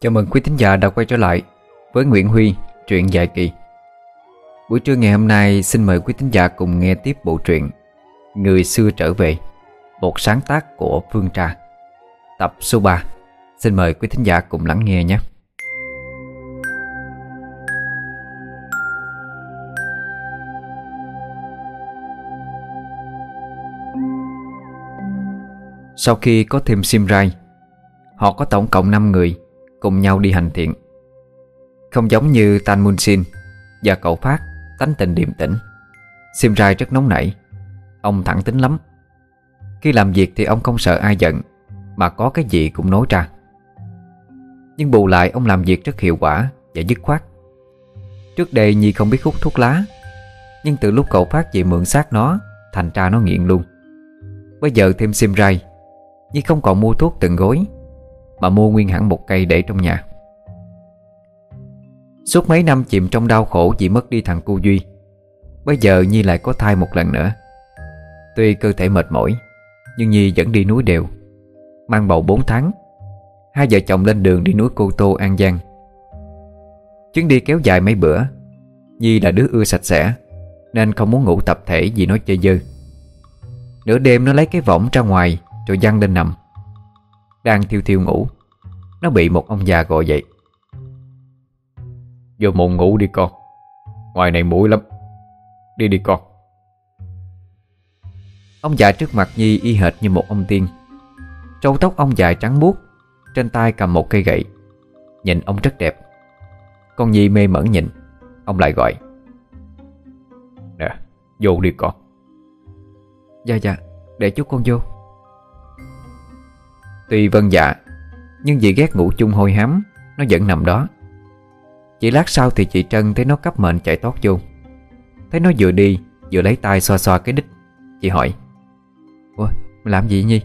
Chào mừng quý thính giả đã quay trở lại với Nguyễn Huy, truyện dài kỳ. Buổi trưa ngày hôm nay xin mời quý thính giả cùng nghe tiếp bộ truyện Người xưa trở về, một sáng tác của Phương Trà. Tập số 3. Xin mời quý thính giả cùng lắng nghe nhé. Sau khi có thêm Simrai Họ có tổng cộng 5 người Cùng nhau đi hành thiện. Không giống như Tan Mun Sin Và cậu Phát tánh tình điềm tĩnh. Sim Rai rất nóng nảy, Ông thẳng tính lắm. Khi làm việc thì ông không sợ ai giận, Mà có cái gì cũng nói ra. Nhưng bù lại, ông làm việc rất hiệu quả Và dứt khoát. Trước đây Nhi không biết hút thuốc lá, Nhưng từ lúc cậu Phát về mượn xác nó, Thành ra nó nghiện luôn. Bây giờ thêm Sim Rai, Nhi không còn mua thuốc từng gối. Mà mua nguyên hẳn một cây để trong nhà. Suốt mấy năm chìm trong đau khổ vì mất đi thằng cu Duy, Bây giờ Nhi lại có thai một lần nữa. Tuy cơ thể mệt mỏi, Nhưng Nhi vẫn đi núi đều, Mang bầu 4 tháng. Hai vợ chồng lên đường đi núi Cô Tô, An Giang. Chuyến đi kéo dài mấy bữa, Nhi là đứa ưa sạch sẽ, Nên không muốn ngủ tập thể vì nó chơi dơ. Nửa đêm nó lấy cái võng ra ngoài, Rồi văng lên nằm. Đang thiêu thiêu ngủ. Nó bị một ông già gọi dậy. Vô mộng ngủ đi con. Ngoài này mũi lắm. Đi đi con. Ông già trước mặt Nhi y hệt như một ông tiên. Trâu tóc ông dài trắng muốt, Trên tay cầm một cây gậy. Nhìn ông rất đẹp. Con Nhi mê mẩn nhìn. Ông lại gọi. Nè, vô đi con. Dạ dạ Để chút con vô. Tuy vân dạ Nhưng vì ghét ngủ chung hôi hám Nó vẫn nằm đó. Chỉ lát sau thì chị Trân thấy nó cấp mệnh chạy tót vô. Thấy nó vừa đi Vừa lấy tay xoa xoa cái đít. Chị hỏi Ủa mày làm gì Nhi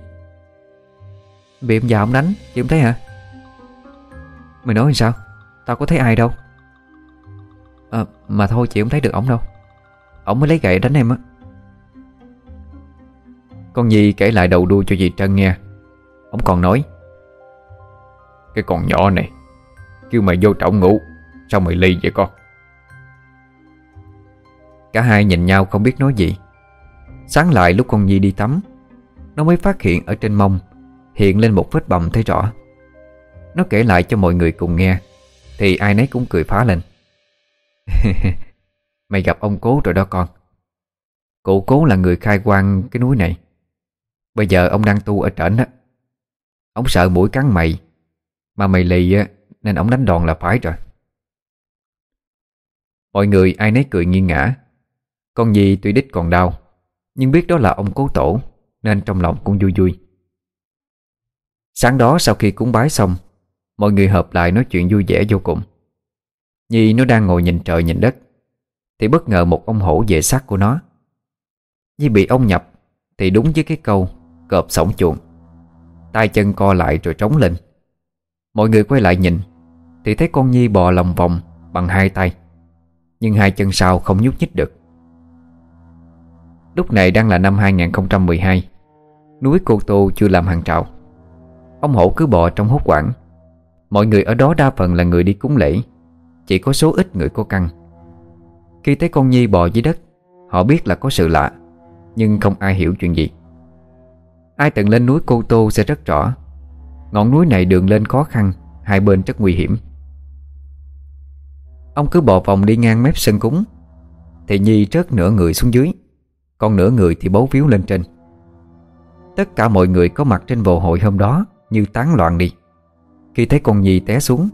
Bị ông già ông đánh Chị không thấy hả? Mày nói làm sao? Tao có thấy ai đâu. À, Mà thôi chị không thấy được ổng đâu. Ổng mới lấy gậy đánh em á. Con Nhi kể lại đầu đuôi cho chị Trân nghe. Ông còn nói. Cái con nhỏ này, Kêu mày vô trọng ngủ, Sao mày ly vậy con? Cả hai nhìn nhau không biết nói gì. Sáng lại lúc con Nhi đi tắm, Nó mới phát hiện ở trên mông Hiện lên một vết bầm thấy rõ. Nó kể lại cho mọi người cùng nghe, Thì ai nấy cũng cười phá lên. Mày gặp ông cố rồi đó con. Cụ cố là người khai quang cái núi này. Bây giờ ông đang tu ở trển á Ông sợ mũi cắn mày. Mà mày lì á, Nên ông đánh đòn là phải rồi. Mọi người ai nấy cười nghiêng ngã Con gì tuy đích còn đau, Nhưng biết đó là ông cố tổ, Nên trong lòng cũng vui vui. Sáng đó sau khi cúng bái xong, Mọi người hợp lại nói chuyện vui vẻ vô cùng. Nhi nó đang ngồi nhìn trời nhìn đất, Thì bất ngờ một ông hổ về xác của nó. Nhi bị ông nhập, Thì đúng với cái câu Cọp sổng chuồng tay chân co lại rồi trống lên. Mọi người quay lại nhìn, Thì thấy con Nhi bò lòng vòng Bằng hai tay, Nhưng hai chân sau không nhúc nhích được. Lúc này đang là năm 2012 Núi Cô Tô chưa làm hàng trào Ông hổ cứ bò trong hốt quảng. Mọi người ở đó đa phần là người đi cúng lễ, Chỉ có số ít người có căn. Khi thấy con Nhi bò dưới đất, Họ biết là có sự lạ, Nhưng không ai hiểu chuyện gì. Ai từng lên núi Cô Tô sẽ rất rõ. Ngọn núi này đường lên khó khăn, Hai bên rất nguy hiểm. Ông cứ bò vòng đi ngang mép sân cúng. Thì Nhi rớt nửa người xuống dưới, Còn nửa người thì bấu víu lên trên. Tất cả mọi người có mặt trên vồ hội hôm đó Như tán loạn đi. Khi thấy con Nhi té xuống,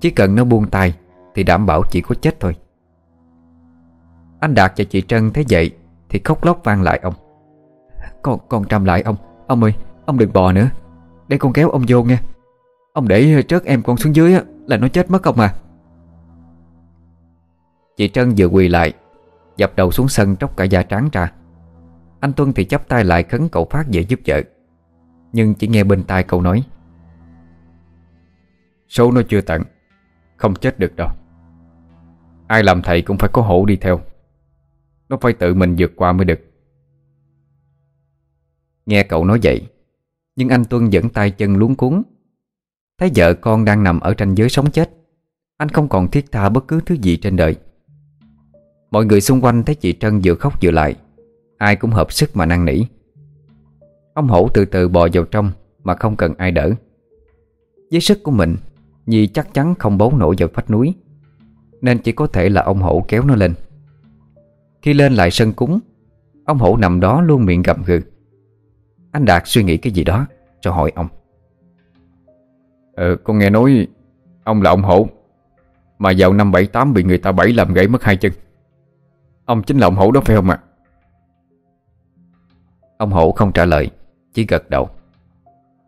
Chỉ cần nó buông tay Thì đảm bảo chỉ có chết thôi. Anh Đạt và chị Trân thấy vậy Thì khóc lóc vang lại ông. Con con trầm lại, ông Ông ơi, ông đừng bò nữa. Để con kéo ông vô nha Ông để trớt em con xuống dưới Là nó chết mất ông à. Chị Trân vừa quỳ lại, Dập đầu xuống sân tróc cả da trắng ra. Anh Tuân thì chắp tay lại khấn cậu Phát về giúp vợ. Nhưng chỉ nghe bên tai cậu nói, Số nó chưa tận, Không chết được đâu. Ai làm thầy cũng phải có hổ đi theo. Nó phải tự mình vượt qua mới được. Nghe cậu nói vậy, Nhưng anh Tuân vẫn tay chân luống cuốn Thấy vợ con đang nằm ở tranh giới sống chết, Anh không còn thiết tha bất cứ thứ gì trên đời. Mọi người xung quanh thấy chị Trân vừa khóc vừa lại, Ai cũng hợp sức mà năn nỉ. Ông hổ từ từ bò vào trong Mà không cần ai đỡ. Với sức của mình, Nhi chắc chắn không bấu nổi vào vách núi, Nên chỉ có thể là ông hổ kéo nó lên. Khi lên lại sân cúng, Ông hổ nằm đó luôn miệng gầm gừ. Anh Đạt suy nghĩ cái gì đó Rồi hỏi ông. Ờ con nghe nói Ông là ông hổ Mà vào năm 78 bị người ta bẫy làm gãy mất hai chân. Ông chính là ông hổ đó phải không ạ? Ông hổ không trả lời Chỉ gật đầu.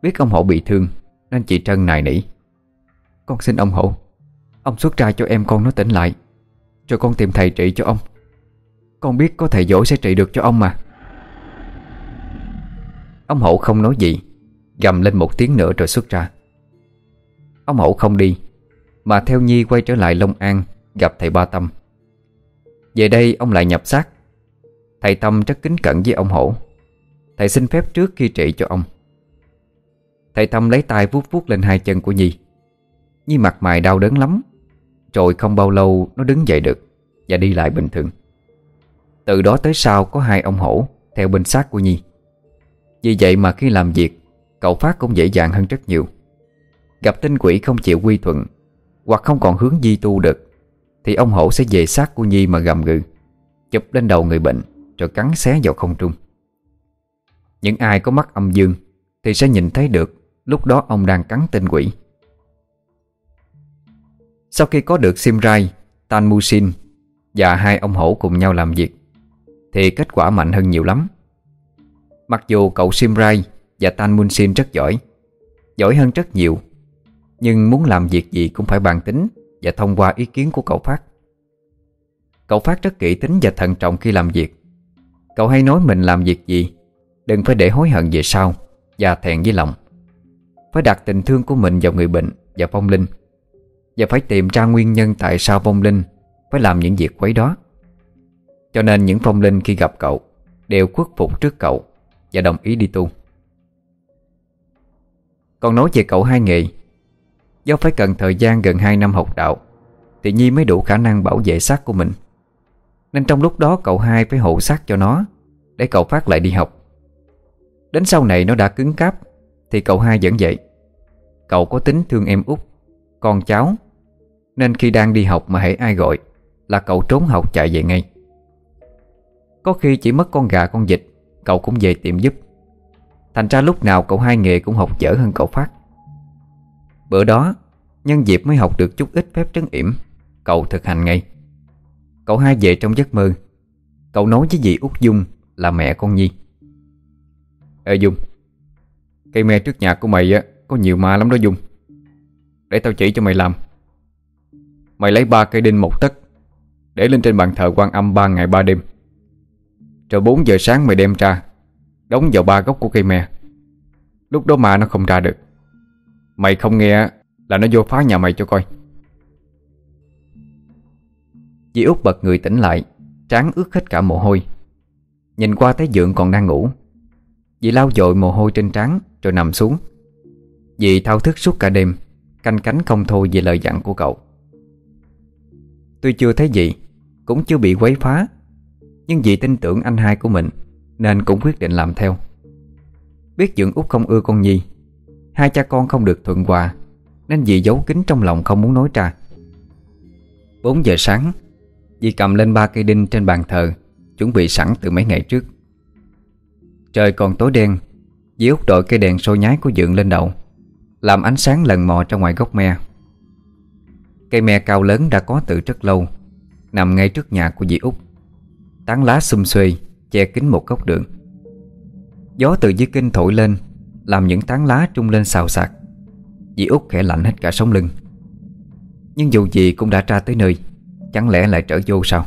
Biết ông hổ bị thương Nên chị Trân nài nỉ. Con xin ông hổ Ông xuất ra cho em con nó tỉnh lại Rồi con tìm thầy trị cho ông. Con biết có thầy dỗ sẽ trị được cho ông mà Ông hổ không nói gì. Gầm lên một tiếng nữa rồi xuất ra. Ông hổ không đi, Mà theo Nhi quay trở lại Long An Gặp thầy Ba Tâm. Về đây ông lại nhập xác. Thầy Tâm rất kính cẩn với ông hổ. Thầy xin phép trước khi trị cho ông. Thầy Tâm lấy tay vuốt vuốt lên hai chân của Nhi. Nhi mặt mày đau đớn lắm, Rồi không bao lâu nó đứng dậy được Và đi lại bình thường. Từ đó tới sau có hai ông hổ Theo bên xác của Nhi. Vì vậy mà khi làm việc, Cậu Phát cũng dễ dàng hơn rất nhiều. Gặp tinh quỷ không chịu quy thuận, Hoặc không còn hướng di tu được, Thì ông hổ sẽ về xác của Nhi mà gầm gừ, Chụp lên đầu người bệnh, Rồi cắn xé vào không trung. Những ai có mắt âm dương Thì sẽ nhìn thấy được Lúc đó ông đang cắn tinh quỷ. Sau khi có được Simrai Tan Musin Và hai ông hổ cùng nhau làm việc, Thì kết quả mạnh hơn nhiều lắm. Mặc dù cậu Simrai Và Tan Munsin rất giỏi Giỏi hơn rất nhiều, Nhưng muốn làm việc gì cũng phải bàn tính Và thông qua ý kiến của cậu Phát. Cậu Phát rất kỹ tính và thận trọng khi làm việc. Cậu hay nói mình làm việc gì, Đừng phải để hối hận về sau Và thẹn với lòng. Phải đặt tình thương của mình vào người bệnh Và vong linh Và phải tìm ra nguyên nhân tại sao vong linh Phải làm những việc quấy đó. Cho nên những vong linh khi gặp cậu Đều khuất phục trước cậu. Và đồng ý đi tu. Còn nói về cậu hai nghệ Do phải cần thời gian gần 2 năm học đạo, Thì Nhi mới đủ khả năng bảo vệ xác của mình. Nên trong lúc đó cậu hai phải hộ xác cho nó, Để cậu phát lại đi học. Đến sau này nó đã cứng cáp, Thì cậu hai vẫn vậy. Cậu có tính thương em út, Con cháu, Nên khi đang đi học mà hãy ai gọi Là cậu trốn học chạy về ngay. Có khi chỉ mất con gà con vịt Cậu cũng về tiệm giúp. Thành ra lúc nào cậu hai nghề cũng học dở hơn cậu Phát. Bữa đó, Nhân dịp mới học được chút ít phép trấn yểm, Cậu thực hành ngay. Cậu hai về trong giấc mơ. Cậu nói với dì út Dung là mẹ con Nhi. Ê Dung, Cây me trước nhà của mày á, Có nhiều ma lắm đó Dung. Để tao chỉ cho mày làm. Mày lấy ba cây đinh một tấc, Để lên trên bàn thờ quan âm ba ngày ba đêm. Rồi 4 giờ sáng mày đem ra. Đóng vào ba gốc của cây me. Lúc đó ma nó không ra được. Mày không nghe là nó vô phá nhà mày cho coi. Dì út bật người tỉnh lại tráng ướt hết cả mồ hôi. Nhìn qua thấy dượng còn đang ngủ. Dì lau dội mồ hôi trên trán Rồi nằm xuống. Dì thao thức suốt cả đêm, Canh cánh không thôi về lời dặn của cậu. Tuy chưa thấy gì, Cũng chưa bị quấy phá. Nhưng vì tin tưởng anh hai của mình, Nên cũng quyết định làm theo. Biết dưỡng út không ưa con Nhi, Hai cha con không được thuận hòa, Nên dì giấu kín trong lòng không muốn nói ra. 4 giờ sáng, Dì cầm lên ba cây đinh trên bàn thờ, Chuẩn bị sẵn từ mấy ngày trước. Trời còn tối đen, Dì út đội cây đèn sôi nhái của dượng lên đầu, Làm ánh sáng lần mò ra ngoài gốc me. Cây me cao lớn đã có từ rất lâu, Nằm ngay trước nhà của dì út. Tán lá xum xuê, Che kín một góc đường. Gió từ dưới kinh thổi lên, Làm những tán lá trung lên xào xạc. Dì út khẽ lạnh hết cả sống lưng. Nhưng dù gì cũng đã ra tới nơi, Chẳng lẽ lại trở vô sao?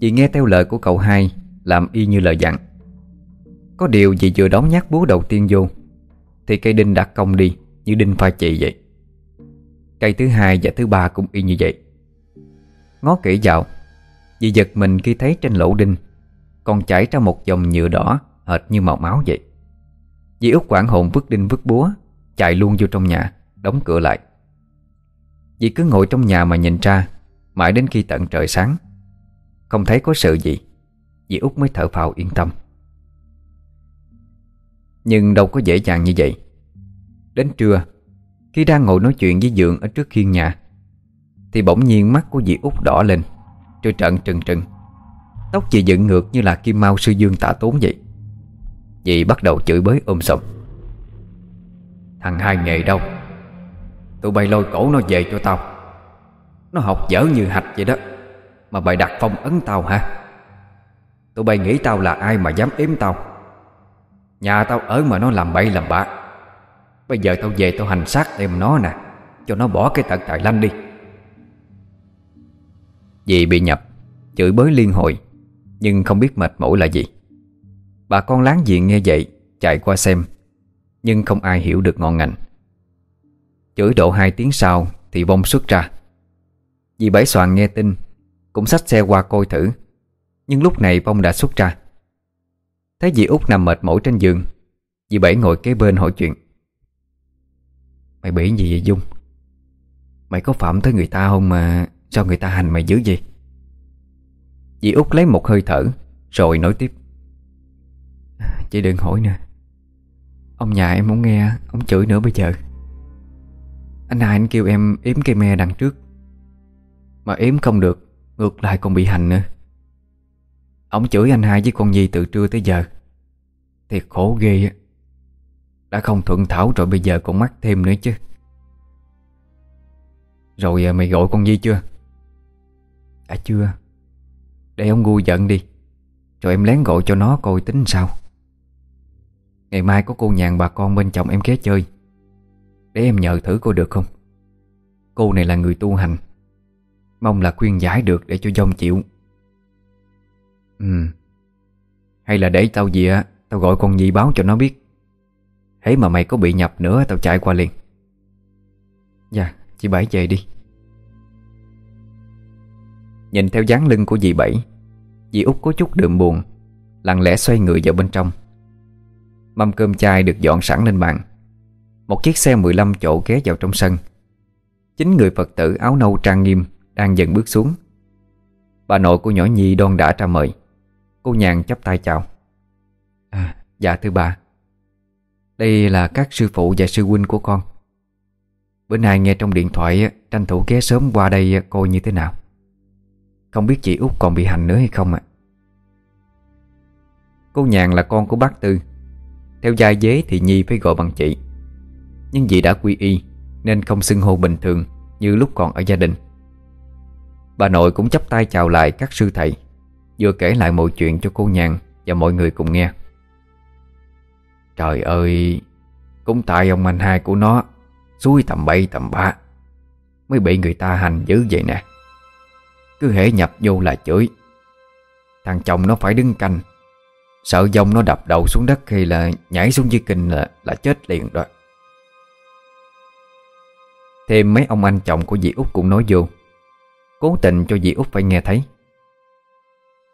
Dì nghe theo lời của cậu hai, Làm y như lời dặn. Có điều dì vừa đóng nhát búa đầu tiên vô, Thì cây đinh đã cong đi Như đinh pha chị vậy. Cây thứ hai và thứ ba cũng y như vậy. Ngó kỹ vào vì giật mình khi thấy trên lỗ đinh, Còn chảy ra một dòng nhựa đỏ, Hệt như màu máu vậy. Dì út quảng hồn vứt đinh vứt búa, chạy luôn vô trong nhà, Đóng cửa lại. Dì cứ ngồi trong nhà mà nhìn ra, Mãi đến khi tận trời sáng. Không thấy có sự gì, Dì út mới thở phào yên tâm. Nhưng đâu có dễ dàng như vậy. Đến trưa, Khi đang ngồi nói chuyện với Dượng ở trước khiên nhà, Thì bỗng nhiên mắt của dì út đỏ lên. Rồi trận trừng trừng. Tóc chị dựng ngược như là kim mau sư dương tả tốn vậy. Dì bắt đầu chửi bới ôm sộm Thằng hai nghề đâu? Tụi bay lôi cổ nó về cho tao. Nó học dở như hạch vậy đó. Mà bày đặt phong ấn tao hả? Tụi bay nghĩ tao là ai mà dám ếm tao? Nhà tao ở mà nó làm bậy làm bạ. Bây giờ tao về tao hành xác em nó nè. Cho nó bỏ cái tận tài lanh đi. Dì bị nhập, Chửi bới liên hồi, Nhưng không biết mệt mỏi là gì. Bà con láng giềng nghe vậy, Chạy qua xem, Nhưng không ai hiểu được ngon ngành. Chửi độ hai tiếng sau Thì bông xuất ra. Dì Bảy Soàn nghe tin, Cũng xách xe qua coi thử, Nhưng lúc này bông đã xuất ra. Thấy dì út nằm mệt mỏi trên giường, Dì Bảy ngồi kế bên hỏi chuyện. Mày bị gì vậy Dung? Mày có phạm tới người ta không mà Sao người ta hành mày dữ vậy? Dì út lấy một hơi thở, Rồi nói tiếp. Chị đừng hỏi nữa. Ông nhà em muốn nghe, Ông chửi nữa bây giờ. Anh hai anh kêu em yếm cây me đằng trước. Mà yếm không được, Ngược lại còn bị hành nữa. Ông chửi anh hai với con Nhi từ trưa tới giờ. Thiệt khổ ghê Đã không thuận thảo rồi bây giờ còn mắc thêm nữa chứ. Rồi à, mày gọi con Nhi chưa? À chưa. Để ông ngu giận đi, Rồi em lén gọi cho nó coi tính sao. Ngày mai có cô nhàn bà con bên chồng em ghé chơi. Để em nhờ thử cô được không? Cô này là người tu hành, Mong là khuyên giải được để cho dông chịu. Ừ Hay là để tao gì á, Tao gọi con Nhi báo cho nó biết. Thế mà mày có bị nhập nữa, tao chạy qua liền. Dạ chị Bảy về đi. Nhìn theo dáng lưng của dì Bảy Dì út có chút đượm buồn Lặng lẽ xoay người vào bên trong. Mâm cơm chai được dọn sẵn lên bàn. Một chiếc xe 15 chỗ ghé vào trong sân. Chính người Phật tử áo nâu trang nghiêm Đang dần bước xuống. Bà nội của nhỏ Nhi đon đã ra mời. Cô nhàn chắp tay chào. À, Dạ thưa bà. Đây là các sư phụ và sư huynh của con. Bữa nay nghe trong điện thoại Tranh thủ ghé sớm qua đây coi như thế nào. Không biết chị út còn bị hành nữa hay không ạ? Cô nhàn là con của bác Tư. Theo gia dế thì Nhi phải gọi bằng chị. Nhưng vì đã quy y, Nên không xưng hô bình thường Như lúc còn ở gia đình. Bà nội cũng chấp tay chào lại các sư thầy, Vừa kể lại mọi chuyện cho cô nhàn Và mọi người cùng nghe. Trời ơi, Cũng tại ông anh hai của nó Xui tầm bay tầm ba Mới bị người ta hành dữ vậy nè. Cứ hễ nhập vô là chửi. Thằng chồng nó phải đứng canh. Sợ dông nó đập đầu xuống đất hay là nhảy xuống dưới kinh là, là chết liền rồi. Thêm mấy ông anh chồng của dì Út cũng nói vô. Cố tình cho dì Út phải nghe thấy.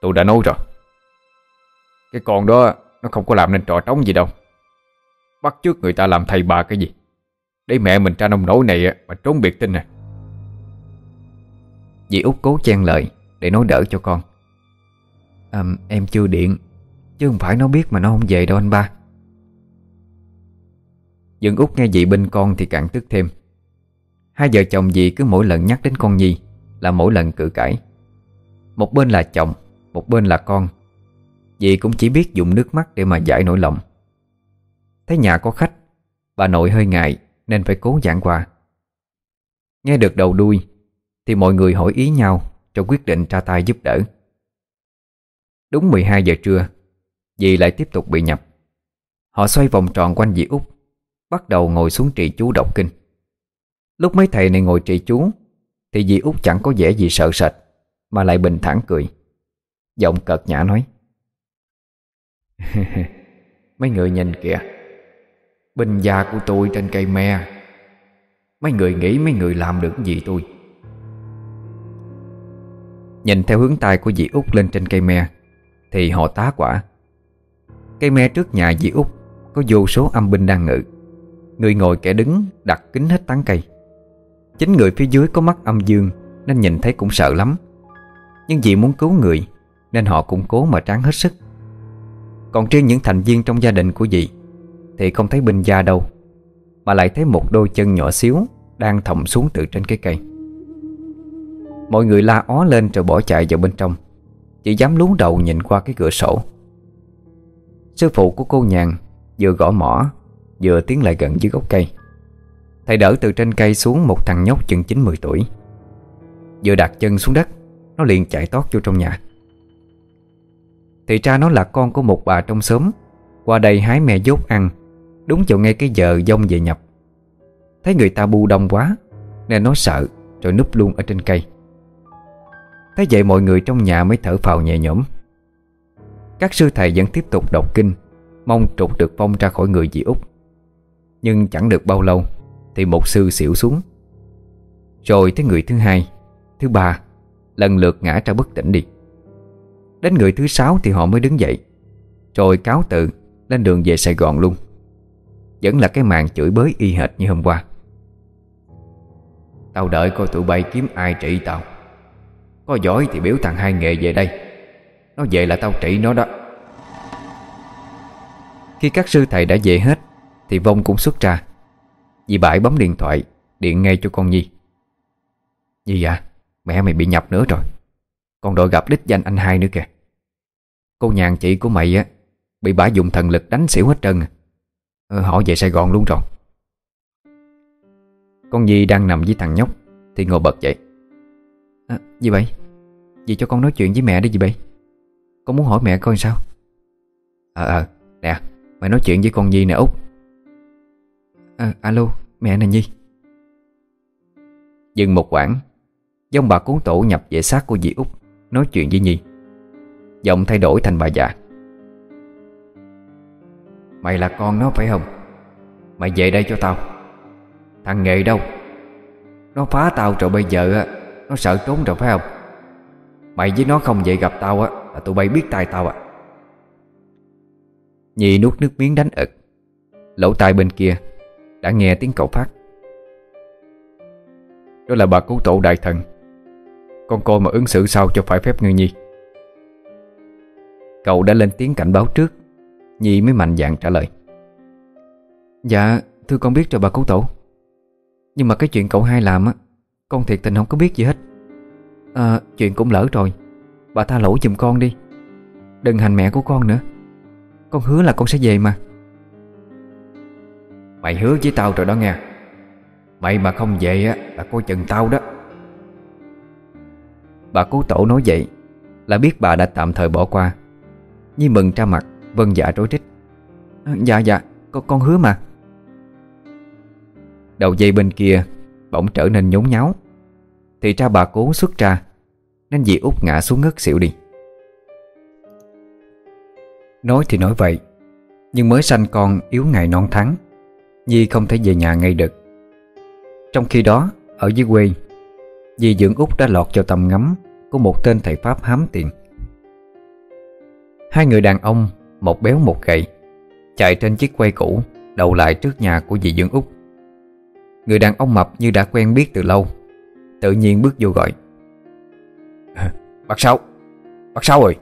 Tôi đã nói rồi. Cái con đó nó không có làm nên trò trống gì đâu. Bắt trước người ta làm thầy bà cái gì. Để mẹ mình ra nông nổi này mà trốn biệt tin này Dì Út cố chen lời Để nói đỡ cho con. À, Em chưa điện Chứ không phải nó biết mà nó không về đâu anh ba. Dương út nghe dị bên con thì càng tức thêm. Hai vợ chồng dì cứ mỗi lần nhắc đến con Nhi Là mỗi lần cự cãi. Một bên là chồng Một bên là con. Dì cũng chỉ biết dùng nước mắt để mà giải nỗi lòng. Thấy nhà có khách Bà nội hơi ngại Nên phải cố giảng quà Nghe được đầu đuôi thì mọi người hỏi ý nhau Cho quyết định ra tay giúp đỡ. Đúng 12 giờ trưa, Dì lại tiếp tục bị nhập. Họ xoay vòng tròn quanh dì út, Bắt đầu ngồi xuống trì chú đọc kinh. Lúc mấy thầy này ngồi trì chú, Thì dì út chẳng có vẻ gì sợ sệt, Mà lại bình thản cười. Giọng cợt nhã nói, Mấy người nhìn kìa, bình gia của tôi trên cây me. Mấy người nghĩ mấy người làm được gì tôi? Nhìn theo hướng tay của dì út lên trên cây me, Thì họ tá quả. Cây me trước nhà dì út Có vô số âm binh đang ngự. Người ngồi kẻ đứng đặt kính hết tán cây. Chính người phía dưới có mắt âm dương, Nên nhìn thấy cũng sợ lắm. Nhưng vì muốn cứu người, Nên họ cũng cố mà tráng hết sức. Còn riêng những thành viên trong gia đình của dì, Thì không thấy binh gia đâu, Mà lại thấy một đôi chân nhỏ xíu Đang thòng xuống từ trên cái cây. Mọi người la ó lên rồi bỏ chạy vào bên trong. Chỉ dám lún đầu nhìn qua cái cửa sổ. Sư phụ của cô nhàn Vừa gõ mỏ, Vừa tiến lại gần dưới gốc cây. Thầy đỡ từ trên cây xuống một thằng nhóc chừng 9-10 tuổi. Vừa đặt chân xuống đất, Nó liền chạy tót vô trong nhà. Thì ra nó là con của một bà trong xóm. Qua đây hái mè dốt ăn, Đúng vào ngay cái giờ dông về nhập. Thấy người ta bu đông quá, Nên nó sợ, Rồi núp luôn ở trên cây. Thế vậy mọi người trong nhà mới thở phào nhẹ nhõm. Các sư thầy vẫn tiếp tục đọc kinh, Mong trục được phong ra khỏi người dì Út Nhưng chẳng được bao lâu, Thì một sư xỉu xuống. Rồi tới người thứ hai, Thứ ba, Lần lượt ngã ra bất tỉnh đi. Đến người thứ sáu thì họ mới đứng dậy, Rồi cáo tự Lên đường về Sài Gòn luôn. Vẫn là cái màn chửi bới y hệt như hôm qua. Tao đợi coi tụi bay kiếm ai trị tao. Có giỏi thì biểu thằng hai nghề về đây. Nó về là tao trị nó đó. Khi các sư thầy đã về hết Thì Vong cũng xuất ra. Dì Bãi bấm điện thoại Điện ngay cho con Nhi. Nhi à Mẹ mày bị nhập nữa rồi. Con đội gặp đích danh anh hai nữa kìa. Cô nhàn chị của mày á Bị bả dùng thần lực đánh xỉu hết trơn à. ờ, Họ về Sài Gòn luôn rồi. Con Nhi đang nằm với thằng nhóc Thì ngồi bật dậy à, Gì vậy? Dì cho con nói chuyện với mẹ đi dì vậy? Con muốn hỏi mẹ coi sao? Ờ à, à, nè Mày nói chuyện với con Nhi nè Út. À, Alo mẹ nè Nhi. Dừng một quãng Dông bà cuốn tổ nhập về xác của dì Út Nói chuyện với Nhi. Giọng thay đổi thành bà già. Mày là con nó phải không? Mày về đây cho tao. Thằng Nghệ đâu? Nó phá tao rồi bây giờ á. Nó sợ trốn rồi phải không? Mày với nó không vậy gặp tao á, Là tụi bay biết tay tao à. Nhi nuốt nước miếng đánh ực. Lỗ tai bên kia Đã nghe tiếng cậu phát. Đó là bà cứu tổ đại thần. Con coi mà ứng xử sao cho phải phép ngư nhi? Cậu đã lên tiếng cảnh báo trước. Nhi mới mạnh dạn trả lời. Dạ thưa con biết rồi bà cứu tổ. Nhưng mà cái chuyện cậu hai làm á con thiệt tình không có biết gì hết. À, Chuyện cũng lỡ rồi. Bà tha lỗi giùm con đi. Đừng hành mẹ của con nữa. Con hứa là con sẽ về mà. Mày hứa với tao rồi đó nghe. Mày mà không về á Là coi chừng tao đó. Bà cố tổ nói vậy Là biết bà đã tạm thời bỏ qua. Nhi mừng ra mặt Vân dạ rối rít. À, Dạ dạ con, con hứa mà. Đầu dây bên kia Bỗng trở nên nhốn nháo. Thì ra bà cố xuất ra, Nên dì út ngã xuống ngất xỉu đi. Nói thì nói vậy, Nhưng mới sanh con yếu ngày non tháng Nhi không thể về nhà ngay được. Trong khi đó, Ở dưới quê, Dì dưỡng út đã lọt vào tầm ngắm Của một tên thầy Pháp hám tiền. Hai người đàn ông, Một béo một gầy Chạy trên chiếc quay cũ, Đầu lại trước nhà của dì dưỡng út. Người đàn ông mập như đã quen biết từ lâu. Tự nhiên bước vô gọi. Bác Sáu Bác Sáu ơi.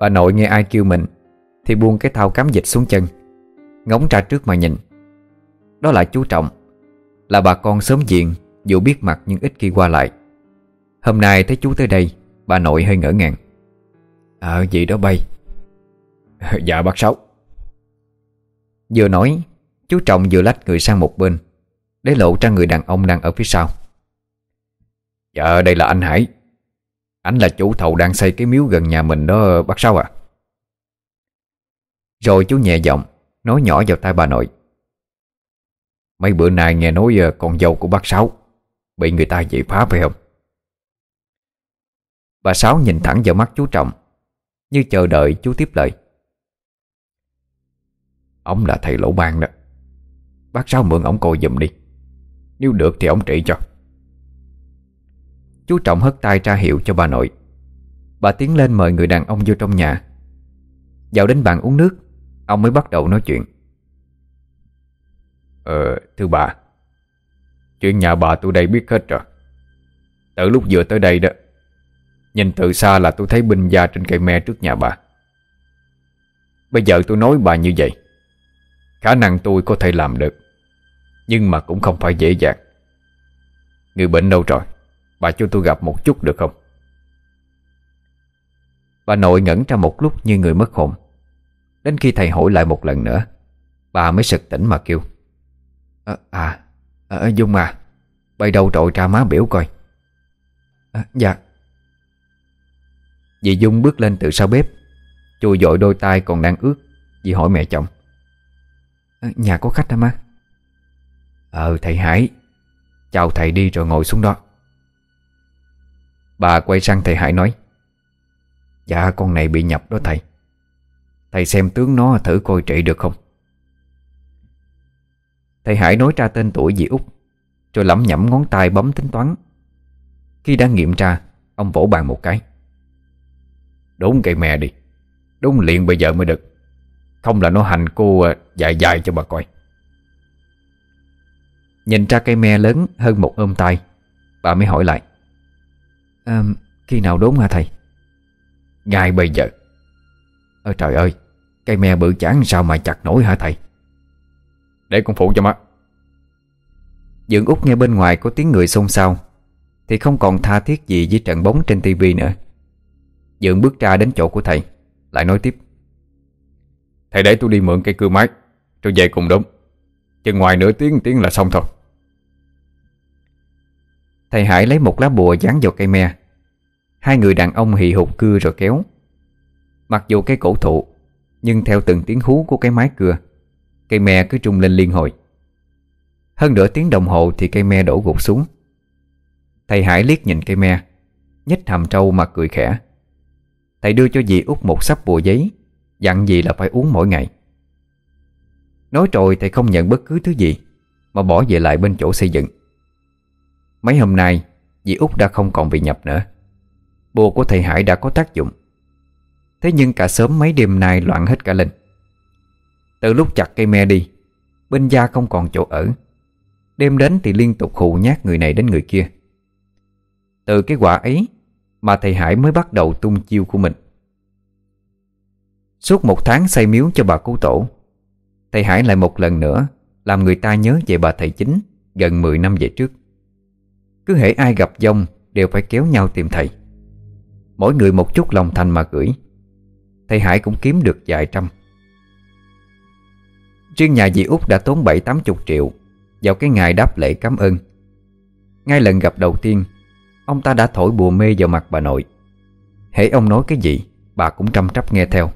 Bà nội nghe ai kêu mình Thì buông cái thao cắm dịch xuống chân Ngóng ra trước mà nhìn. Đó là chú Trọng Là bà con sớm diện Dù biết mặt nhưng ít khi qua lại. Hôm nay thấy chú tới đây Bà nội hơi ngỡ ngàng. Ờ gì đó bay. Dạ bác Sáu. Vừa nói Chú Trọng vừa lách người sang một bên, Để lộ ra người đàn ông đang ở phía sau. Dạ đây là anh Hải. Anh là chủ thầu đang xây cái miếu gần nhà mình đó, bác Sáu à Rồi chú nhẹ giọng Nói nhỏ vào tai bà nội. Mấy bữa nay nghe nói ờ, con dâu của bác Sáu Bị người ta dị phá phải không? Bà Sáu nhìn thẳng vào mắt chú Trọng, Như chờ đợi chú tiếp lời. Ông là thầy lỗ ban đó. Bác Sáu mượn ông coi giùm đi. Nếu được thì ông trị cho. Chú Trọng hất tay ra hiệu cho bà nội. Bà tiến lên mời người đàn ông vô trong nhà. Vào đến bàn uống nước, Ông mới bắt đầu nói chuyện. Ờ thưa bà. Chuyện nhà bà tôi đây biết hết rồi. Từ lúc vừa tới đây đó, Nhìn từ xa là tôi thấy binh gia trên cây me trước nhà bà. Bây giờ tôi nói bà như vậy, Khả năng tôi có thể làm được. Nhưng mà cũng không phải dễ dàng. Người bệnh đâu rồi? Bà cho tôi gặp một chút được không? Bà nội ngẩn ra một lúc như người mất hồn. Đến khi thầy hỏi lại một lần nữa Bà mới sực tỉnh mà kêu ờ, À, à, à Dung à Bay đâu trội ra má biểu coi. À, Dạ. Dì Dung bước lên từ sau bếp Chùi dội đôi tay còn đang ướt Dì hỏi mẹ chồng à, Nhà có khách hả má? Ờ thầy Hải. Chào thầy đi rồi ngồi xuống đó. Bà quay sang thầy Hải nói Dạ con này bị nhập đó thầy. Thầy xem tướng nó thử coi trị được không? Thầy Hải nói ra tên tuổi dì Út Rồi lẩm nhẩm ngón tay bấm tính toán. Khi đã nghiệm ra, Ông vỗ bàn một cái. Đúng cây mè đi Đúng liền bây giờ mới được. Không là nó hành cô à, dài dài cho bà coi. Nhìn ra cây me lớn hơn một ôm tay. Bà mới hỏi lại. À, Khi nào đốn hả thầy? Ngay bây giờ. Ôi trời ơi Cây me bự chán sao mà chặt nổi hả thầy? Để con phụ cho má. Dưỡng út nghe bên ngoài có tiếng người xôn xao Thì không còn tha thiết gì với trận bóng trên tivi nữa. Dưỡng bước ra đến chỗ của thầy Lại nói tiếp. Thầy để tôi đi mượn cây cưa máy Rồi về cùng đúng Chừng ngoài nửa tiếng tiếng là xong thôi. Thầy Hải lấy một lá bùa dán vào cây me. Hai người đàn ông hì hục cưa rồi kéo. Mặc dù cây cổ thụ, Nhưng theo từng tiếng hú của cái máy cưa, Cây me cứ trung lên liên hồi. Hơn nửa tiếng đồng hồ thì cây me đổ gục xuống. Thầy Hải liếc nhìn cây me nhếch hàm trâu mà cười khẽ. Thầy đưa cho dì út một sắp bùa giấy, Dặn dì là phải uống mỗi ngày. Nói rồi thầy không nhận bất cứ thứ gì, Mà bỏ về lại bên chỗ xây dựng. Mấy hôm nay, Dì út đã không còn bị nhập nữa. Bùa của thầy Hải đã có tác dụng. Thế nhưng cả sớm mấy đêm nay loạn hết cả lên. Từ lúc chặt cây me đi, Bên gia không còn chỗ ở. Đêm đến thì liên tục hù nhát người này đến người kia. Từ cái quả ấy Mà thầy Hải mới bắt đầu tung chiêu của mình. Suốt một tháng xây miếu cho bà cố tổ, Thầy Hải lại một lần nữa Làm người ta nhớ về bà thầy chính Gần 10 năm về trước. Cứ hễ ai gặp dông, Đều phải kéo nhau tìm thầy. Mỗi người một chút lòng thành mà gửi. Thầy Hải cũng kiếm được vài trăm. Riêng nhà dì Út đã tốn bảy, tám chục triệu. Vào cái ngày đáp lễ cảm ơn. Ngay lần gặp đầu tiên, Ông ta đã thổi bùa mê vào mặt bà nội. Hễ ông nói cái gì, Bà cũng trăm trắp nghe theo.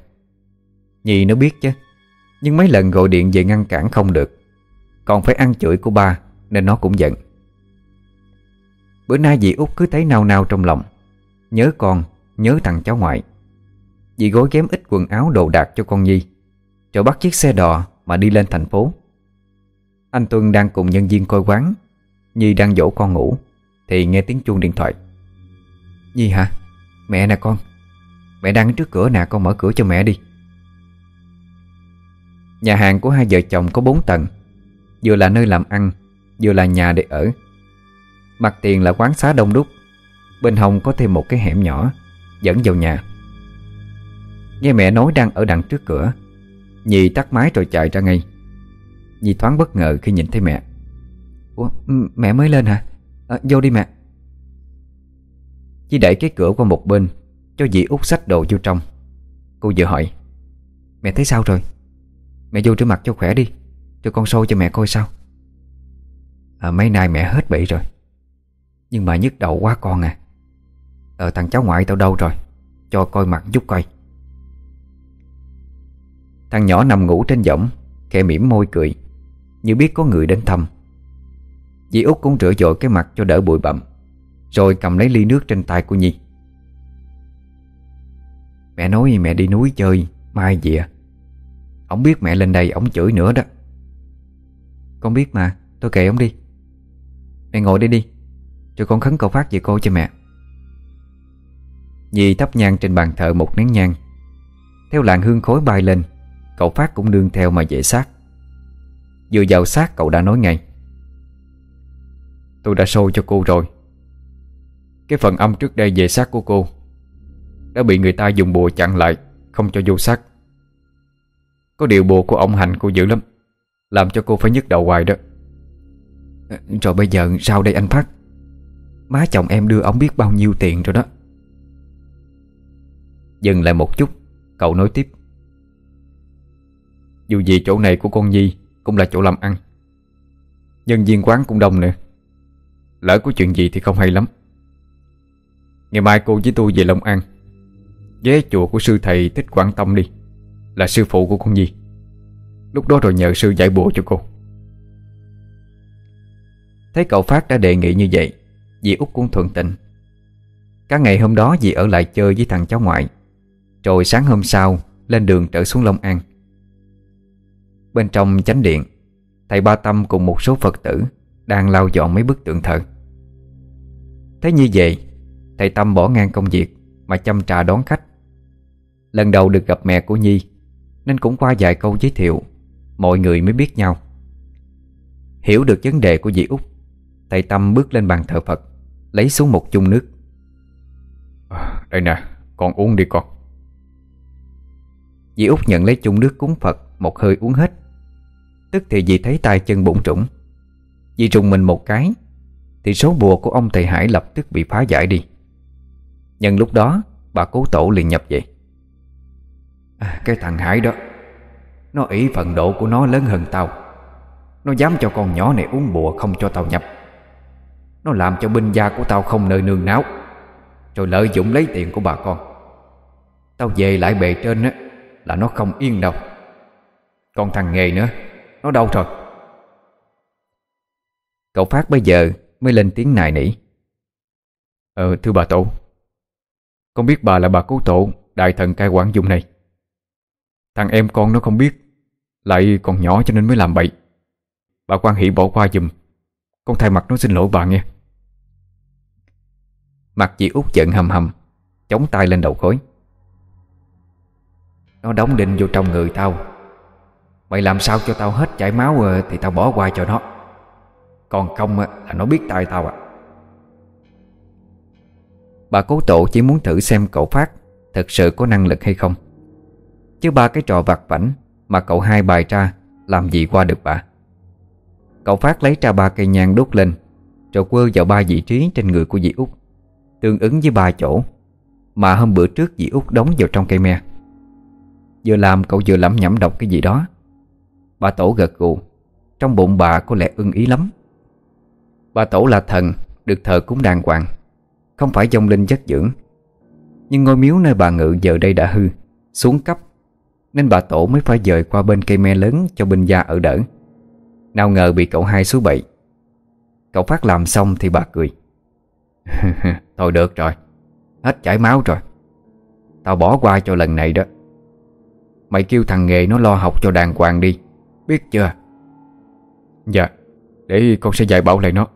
Nhi nó biết chứ, Nhưng mấy lần gọi điện về ngăn cản không được. Còn phải ăn chửi của ba, Nên nó cũng giận. Bữa nay dì Út cứ thấy nao nao trong lòng. Nhớ con, Nhớ thằng cháu ngoại. Dì gối ghém ít quần áo đồ đạc cho con Nhi, Rồi bắt chiếc xe đò Mà đi lên thành phố. Anh Tuân đang cùng nhân viên coi quán. Nhi đang dỗ con ngủ, Thì nghe tiếng chuông điện thoại. Nhi hả? Mẹ nè con. Mẹ đang trước cửa nè, con mở cửa cho mẹ đi. Nhà hàng của hai vợ chồng có bốn tầng. Vừa là nơi làm ăn, Vừa là nhà để ở. Mặt tiền là quán xá đông đúc. Bên hông có thêm một cái hẻm nhỏ Dẫn vào nhà. Nghe mẹ nói đang ở đằng trước cửa Nhi tắt máy rồi chạy ra ngay. Nhi thoáng bất ngờ khi nhìn thấy mẹ. Ủa mẹ mới lên hả? À, Vô đi mẹ. Chỉ đẩy cái cửa qua một bên Cho dì út sách đồ vô trong. Cô vừa hỏi Mẹ thấy sao rồi? Mẹ vô rửa mặt cho khỏe đi Cho con sôi cho mẹ coi sao. À, Mấy nay mẹ hết bị rồi. Nhưng mà nhức đầu quá con à. Ờ thằng cháu ngoại tao đâu rồi? Cho coi mặt chút coi. Thằng nhỏ nằm ngủ trên võng, Khẽ mỉm môi cười, Như biết có người đến thăm. Dì út cũng rửa dội cái mặt cho đỡ bụi bặm, Rồi cầm lấy ly nước trên tay của Nhi. Mẹ nói mẹ đi núi chơi, Mai gì à Ông biết mẹ lên đây, ông chửi nữa đó. Con biết mà, Tôi kệ ông đi. Mẹ ngồi đây đi. Cho con khấn cầu phát về cô cho mẹ. Dì thắp nhang trên bàn thờ một nén nhang, Theo làn hương khối bay lên, Cậu Phát cũng đương theo mà dễ sát. Vừa vào sát cậu đã nói ngay, Tôi đã sôi cho cô rồi. Cái phần âm trước đây về xác của cô Đã bị người ta dùng bùa chặn lại, Không cho vô xác. Có điều bùa của ông Hành cô dữ lắm, Làm cho cô phải nhức đầu hoài đó. Rồi bây giờ sao đây anh Phát? Má chồng em đưa ông biết bao nhiêu tiền rồi đó. Dừng lại một chút, Cậu nói tiếp. Dù gì chỗ này của con Nhi Cũng là chỗ làm ăn. Nhân viên quán cũng đông nữa Lỡ có chuyện gì thì không hay lắm. Ngày mai cô với tôi về Long An. Ghé chùa của sư thầy Thích Quảng Tâm đi. Là sư phụ của con Nhi. Lúc đó rồi nhờ sư giải bùa cho cô. Thấy cậu Phát đã đề nghị như vậy Dì Út cũng thuận tình. Cả ngày hôm đó dì ở lại chơi với thằng cháu ngoại. Rồi sáng hôm sau, Lên đường trở xuống Long An. Bên trong chánh điện, Thầy Ba Tâm cùng một số Phật tử Đang lau dọn mấy bức tượng thờ. Thế như vậy, Thầy Tâm bỏ ngang công việc Mà chăm trà đón khách. Lần đầu được gặp mẹ của Nhi, Nên cũng qua vài câu giới thiệu, Mọi người mới biết nhau. Hiểu được vấn đề của dì Út, Thầy Tâm bước lên bàn thờ Phật. Lấy xuống một chung nước. À, Đây nè, con uống đi con. Dì Út nhận lấy chung nước cúng Phật Một hơi uống hết. Tức thì dì thấy tay chân bụng trũng. Dì trùng mình một cái Thì số bùa của ông thầy Hải lập tức bị phá giải đi. Nhân lúc đó Bà cố tổ liền nhập vậy à, Cái thằng Hải đó Nó ý phần độ của nó lớn hơn tao. Nó dám cho con nhỏ này uống bùa không cho tao nhập nó làm cho binh gia của tao không nơi nương náo Rồi lợi dụng lấy tiền của bà con. Tao về lại bề trên á, Là nó không yên đâu. Còn thằng nghề nữa, Nó đâu rồi. Cậu Phát bây giờ mới lên tiếng nài nỉ. Ờ thưa bà tổ. Con biết bà là bà cố tổ, Đại thần cai quản dùng này. Thằng em con nó không biết, Lại còn nhỏ cho nên mới làm bậy. Bà quan hỷ bỏ qua dùm con thay mặt nó xin lỗi bà nghe. Mặt chị út giận hầm hầm, Chống tay lên đầu khối Nó đóng đinh vô trong người tao. Mày làm sao cho tao hết chảy máu ờ, Thì tao bỏ qua cho nó. Còn không ờ, là nó biết tay tao à Bà cố tổ chỉ muốn thử xem cậu Phát Thật sự có năng lực hay không. Chứ ba cái trò vặt vảnh Mà cậu hai bài ra Làm gì qua được bà? Cậu Phát lấy ra ba cây nhang đốt lên, Rồi quơ vào ba vị trí trên người của dì Út, Tương ứng với ba chỗ Mà hôm bữa trước dì Út đóng vào trong cây me. Vừa làm cậu vừa lẩm nhẩm đọc cái gì đó. Bà Tổ gật gù, Trong bụng bà có lẽ ưng ý lắm. Bà Tổ là thần, Được thờ cúng đàng hoàng, Không phải dông linh chất dưỡng. Nhưng ngôi miếu nơi bà ngự giờ đây đã hư, Xuống cấp, Nên bà Tổ mới phải dời qua bên cây me lớn Cho binh gia ở đỡ. Nào ngờ bị cậu hai số bậy. Cậu phát làm xong thì bà cười. Thôi được rồi, Hết chảy máu rồi. Tao bỏ qua cho lần này đó. Mày kêu thằng nghề nó lo học cho đàng hoàng đi, Biết chưa? Dạ Để con sẽ dạy bảo lại nó.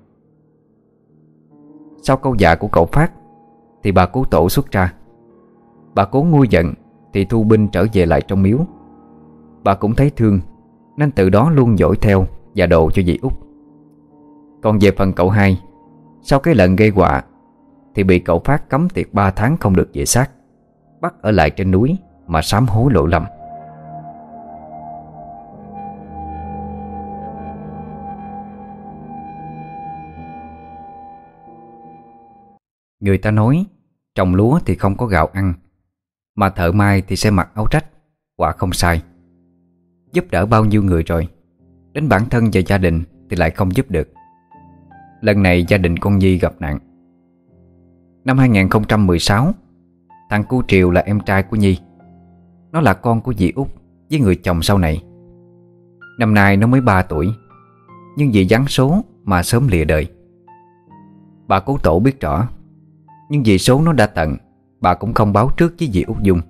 Sau câu dạ của cậu Phát, Thì bà cố tổ xuất ra. Bà cố nguôi giận Thì thu binh trở về lại trong miếu. Bà cũng thấy thương, Nên từ đó luôn dõi theo. Và đồ cho dì út. Còn về phần cậu hai, Sau cái lần gây họa, Thì bị cậu Phát cấm tiệc 3 tháng không được về xác, Bắt ở lại trên núi Mà sám hối lộ lầm. Người ta nói, Trồng lúa thì không có gạo ăn, Mà thợ mai thì sẽ mặc áo trách Quả không sai. Giúp đỡ bao nhiêu người rồi Đến bản thân và gia đình thì lại không giúp được. Lần này gia đình con Nhi gặp nạn. Năm 2016 Thằng Cu Triều là em trai của Nhi. Nó là con của dì Út Với người chồng sau này. Năm nay nó mới 3 tuổi, Nhưng vì gián số mà sớm lìa đời. Bà cố tổ biết rõ, nhưng vì số nó đã tận, Bà cũng không báo trước với dì Út Dung.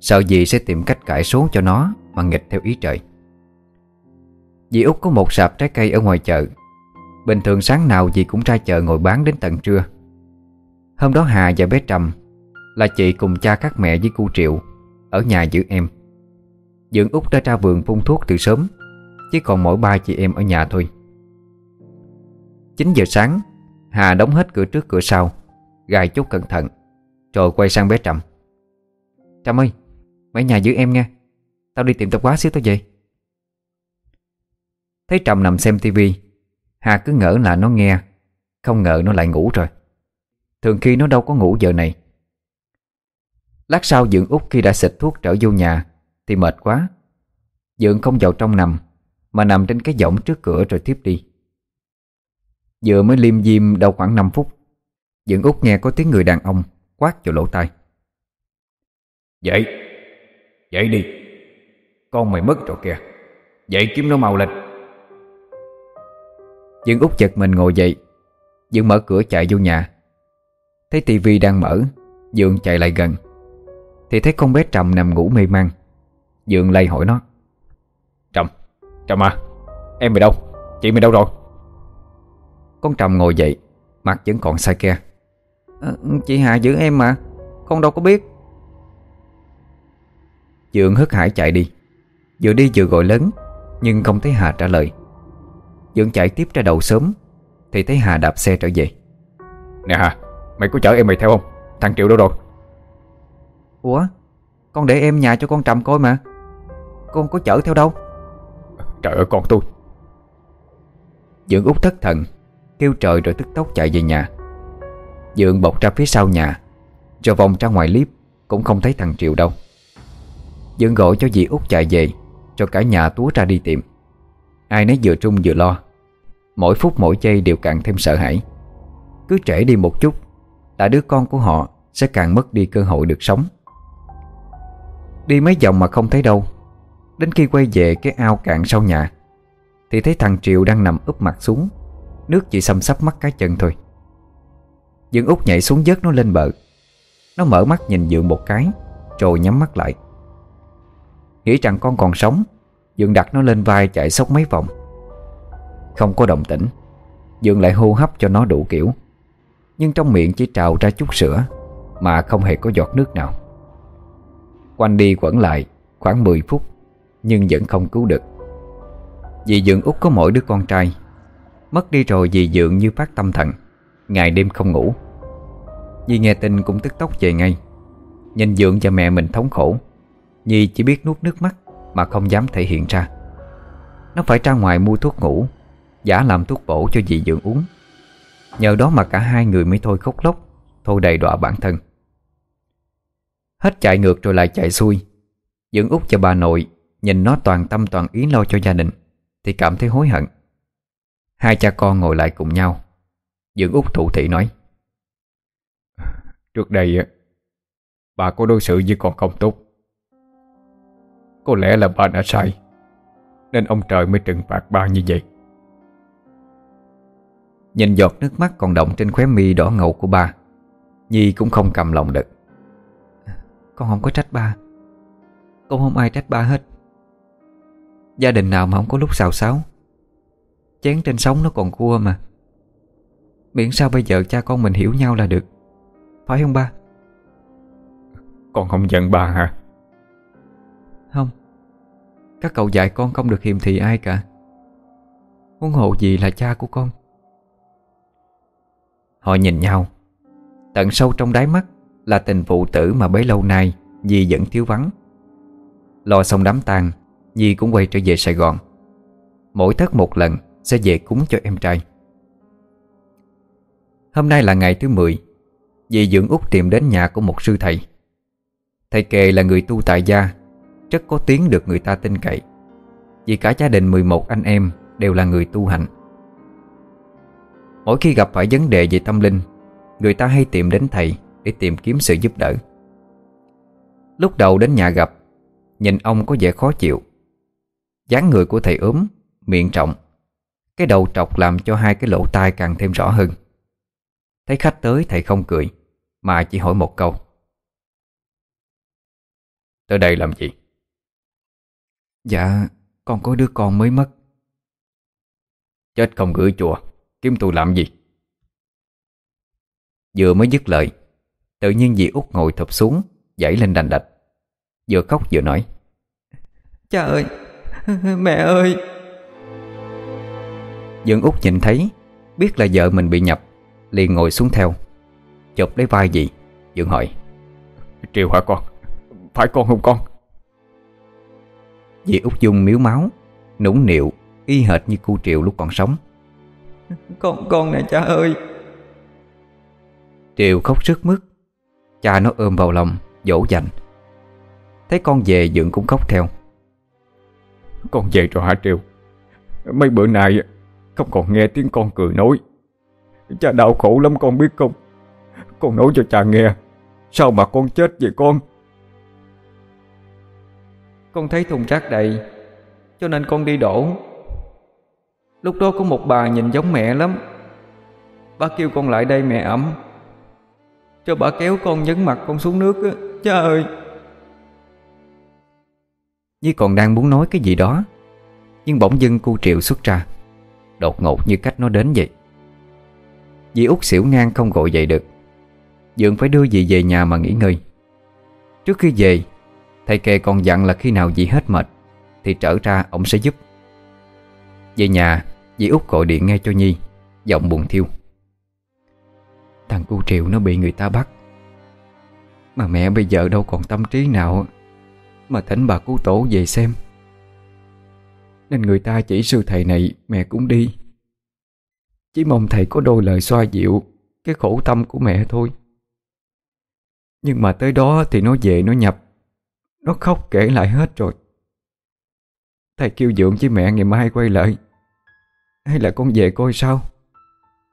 Sợ dì sẽ tìm cách cải số cho nó Mà nghịch theo ý trời. Dì Út có một sạp trái cây ở ngoài chợ. Bình thường sáng nào dì cũng ra chợ ngồi bán đến tận trưa. Hôm đó Hà và bé Trầm Là chị cùng cha các mẹ với cu Triệu Ở nhà giữ em. Dưỡng Út đã ra vườn phun thuốc từ sớm Chỉ còn mỗi ba chị em ở nhà thôi. 9 giờ sáng, Hà đóng hết cửa trước cửa sau, Gài chốt cẩn thận, Rồi quay sang bé Trầm. Trầm ơi Mày nhà giữ em nghe. Tao đi tìm tao quá xíu tao về. Thấy Trầm nằm xem tivi, Hà cứ ngỡ là nó nghe, Không ngờ nó lại ngủ rồi. Thường khi nó đâu có ngủ giờ này. Lát sau Dượng út khi đã xịt thuốc trở vô nhà Thì mệt quá. Dượng không vào trong nằm, Mà nằm trên cái võng trước cửa rồi tiếp đi. Vừa mới liêm diêm đâu khoảng 5 phút Dượng út nghe có tiếng người đàn ông Quát vào lỗ tai. Dậy Dậy đi. Con mày mất rồi kìa. Dậy kiếm nó mau lên. Dương út chật mình ngồi dậy Dương mở cửa chạy vô nhà. Thấy tivi đang mở Dương chạy lại gần. Thì thấy con bé Trầm nằm ngủ mê man. Dương lay hỏi nó Trầm, Trầm à Em mày đâu, chị mày đâu rồi? Con Trầm ngồi dậy Mặt vẫn còn sai ke. À, Chị Hà giữ em mà Con đâu có biết. Dương hất hải chạy đi. Vừa đi vừa gọi lớn Nhưng không thấy Hà trả lời Dương chạy tiếp ra đầu sớm. Thì thấy Hà đạp xe trở về. Nè Hà Mày có chở em mày theo không? Thằng Triệu đâu rồi? Ủa? Con để em nhà cho con Trầm coi mà. Con có chở theo đâu? Trời ơi con tôi. Dượng út thất thần Kêu trời rồi tức tốc chạy về nhà. Dượng bọc ra phía sau nhà Rồi vòng ra ngoài liếp Cũng không thấy thằng Triệu đâu. Dượng gọi cho dì út chạy về Cho cả nhà túa ra đi tìm. Ai nấy vừa trung vừa lo Mỗi phút mỗi giây đều càng thêm sợ hãi. Cứ trễ đi một chút, Là đứa con của họ Sẽ càng mất đi cơ hội được sống. Đi mấy vòng mà không thấy đâu, Đến khi quay về cái ao cạn sau nhà, Thì thấy thằng Triệu đang nằm úp mặt xuống, Nước chỉ xăm sắp mắt cái chân thôi. Dương út nhảy xuống dớt nó lên bờ. Nó mở mắt nhìn Dượng một cái, Rồi nhắm mắt lại. Nghĩ rằng con còn sống, Dương đặt nó lên vai chạy sóc mấy vòng. Không có động tĩnh. Dương lại hô hấp cho nó đủ kiểu. Nhưng trong miệng chỉ trào ra chút sữa, Mà không hề có giọt nước nào. Quanh đi quẩn lại Khoảng 10 phút, Nhưng vẫn không cứu được. Vì Dượng út có mỗi đứa con trai, Mất đi rồi vì Dượng như phát tâm thần, Ngày đêm không ngủ. Nhi nghe tin cũng tức tốc về ngay Nhìn Dượng và mẹ mình thống khổ. Nhi chỉ biết nuốt nước mắt Mà không dám thể hiện ra. Nó phải ra ngoài mua thuốc ngủ. Giả làm thuốc bổ cho dì dưỡng uống. Nhờ đó mà cả hai người mới thôi khóc lóc, Thôi đầy đọa bản thân. Hết chạy ngược rồi lại chạy xuôi. Dưỡng út và bà nội Nhìn nó toàn tâm toàn ý lo cho gia đình, Thì cảm thấy hối hận. Hai cha con ngồi lại cùng nhau. Dưỡng út thụ thị nói, Trước đây Bà có đối xử với con không tốt. Có lẽ là bà đã sai, Nên ông trời mới trừng phạt bà như vậy. Nhìn giọt nước mắt còn động trên khóe mi đỏ ngầu của ba Nhi cũng không cầm lòng được. Con không có trách ba. Con không ai trách ba hết. Gia đình nào mà không có lúc xào xáo. Chén trên sống nó còn cua mà. Miễn sao bây giờ cha con mình hiểu nhau là được. Phải không ba? Con không giận ba hả? Không. Các cậu dạy con không được hiềm thị ai cả. Huống hộ gì là cha của con Họ nhìn nhau. Tận sâu trong đáy mắt Là tình phụ tử mà bấy lâu nay Dì vẫn thiếu vắng. Lo xong đám tang Dì cũng quay trở về Sài Gòn. Mỗi thất một lần Sẽ về cúng cho em trai. Hôm nay là ngày thứ 10 Dì dưỡng út tìm đến nhà của một sư thầy. Thầy kề là người tu tại gia, Rất có tiếng được người ta tin cậy. Vì cả gia đình 11 anh em Đều là người tu hành. Mỗi khi gặp phải vấn đề về tâm linh Người ta hay tìm đến thầy Để tìm kiếm sự giúp đỡ. Lúc đầu đến nhà gặp Nhìn ông có vẻ khó chịu. Dáng người của thầy ốm Miệng trọng. Cái đầu trọc làm cho hai cái lỗ tai càng thêm rõ hơn. Thấy khách tới thầy không cười Mà chỉ hỏi một câu. Tới đây làm gì? Dạ Con có đứa con mới mất. Chết không gửi chùa Kiếm tôi làm gì? Vừa mới dứt lời Tự nhiên dì út ngồi thụp xuống Dãy lên đành đạch. Vừa khóc vừa nói Cha ơi Mẹ ơi. Dượng út nhìn thấy Biết là vợ mình bị nhập Liền ngồi xuống theo. Chụp lấy vai gì Dượng hỏi Triều hả con? Phải con không con? Dì út Dung miếu máu Nũng nịu Y hệt như cu Triều lúc còn sống Con con nè cha ơi. Triều khóc sức mướt Cha nó ôm vào lòng Dỗ dành. Thấy con về Dượng cũng khóc theo. Con về rồi hả Triều? Mấy bữa nay Không còn nghe tiếng con cười nói. Cha đau khổ lắm con biết không? Con nói cho cha nghe Sao mà con chết vậy con? Con thấy thùng rác đầy Cho nên con đi đổ Lúc đó có một bà nhìn giống mẹ lắm. Bà kêu, con lại đây mẹ ẩm. Cho bà kéo con nhấn mặt con xuống nước á. Cha ơi! Nhi còn đang muốn nói cái gì đó, Nhưng bỗng dưng cu triệu xuất ra, Đột ngột như cách nó đến vậy. Dì út xỉu ngang không gọi dậy được. Dượng phải đưa dì về nhà mà nghỉ ngơi. Trước khi về, Thầy kề còn dặn là khi nào dì hết mệt, Thì trở ra ông sẽ giúp. Về nhà Dì út gọi điện ngay cho Nhi, Giọng buồn thiêu. Thằng cu triệu nó bị người ta bắt. Mà mẹ bây giờ đâu còn tâm trí nào Mà thỉnh bà cứu tổ về xem. Nên người ta chỉ sư thầy này, Mẹ cũng đi. Chỉ mong thầy có đôi lời xoa dịu Cái khổ tâm của mẹ thôi. Nhưng mà tới đó thì nó về, nó nhập. Nó khóc kể lại hết rồi. Thầy kêu dưỡng với mẹ ngày mai quay lại. Hay là con về coi sao?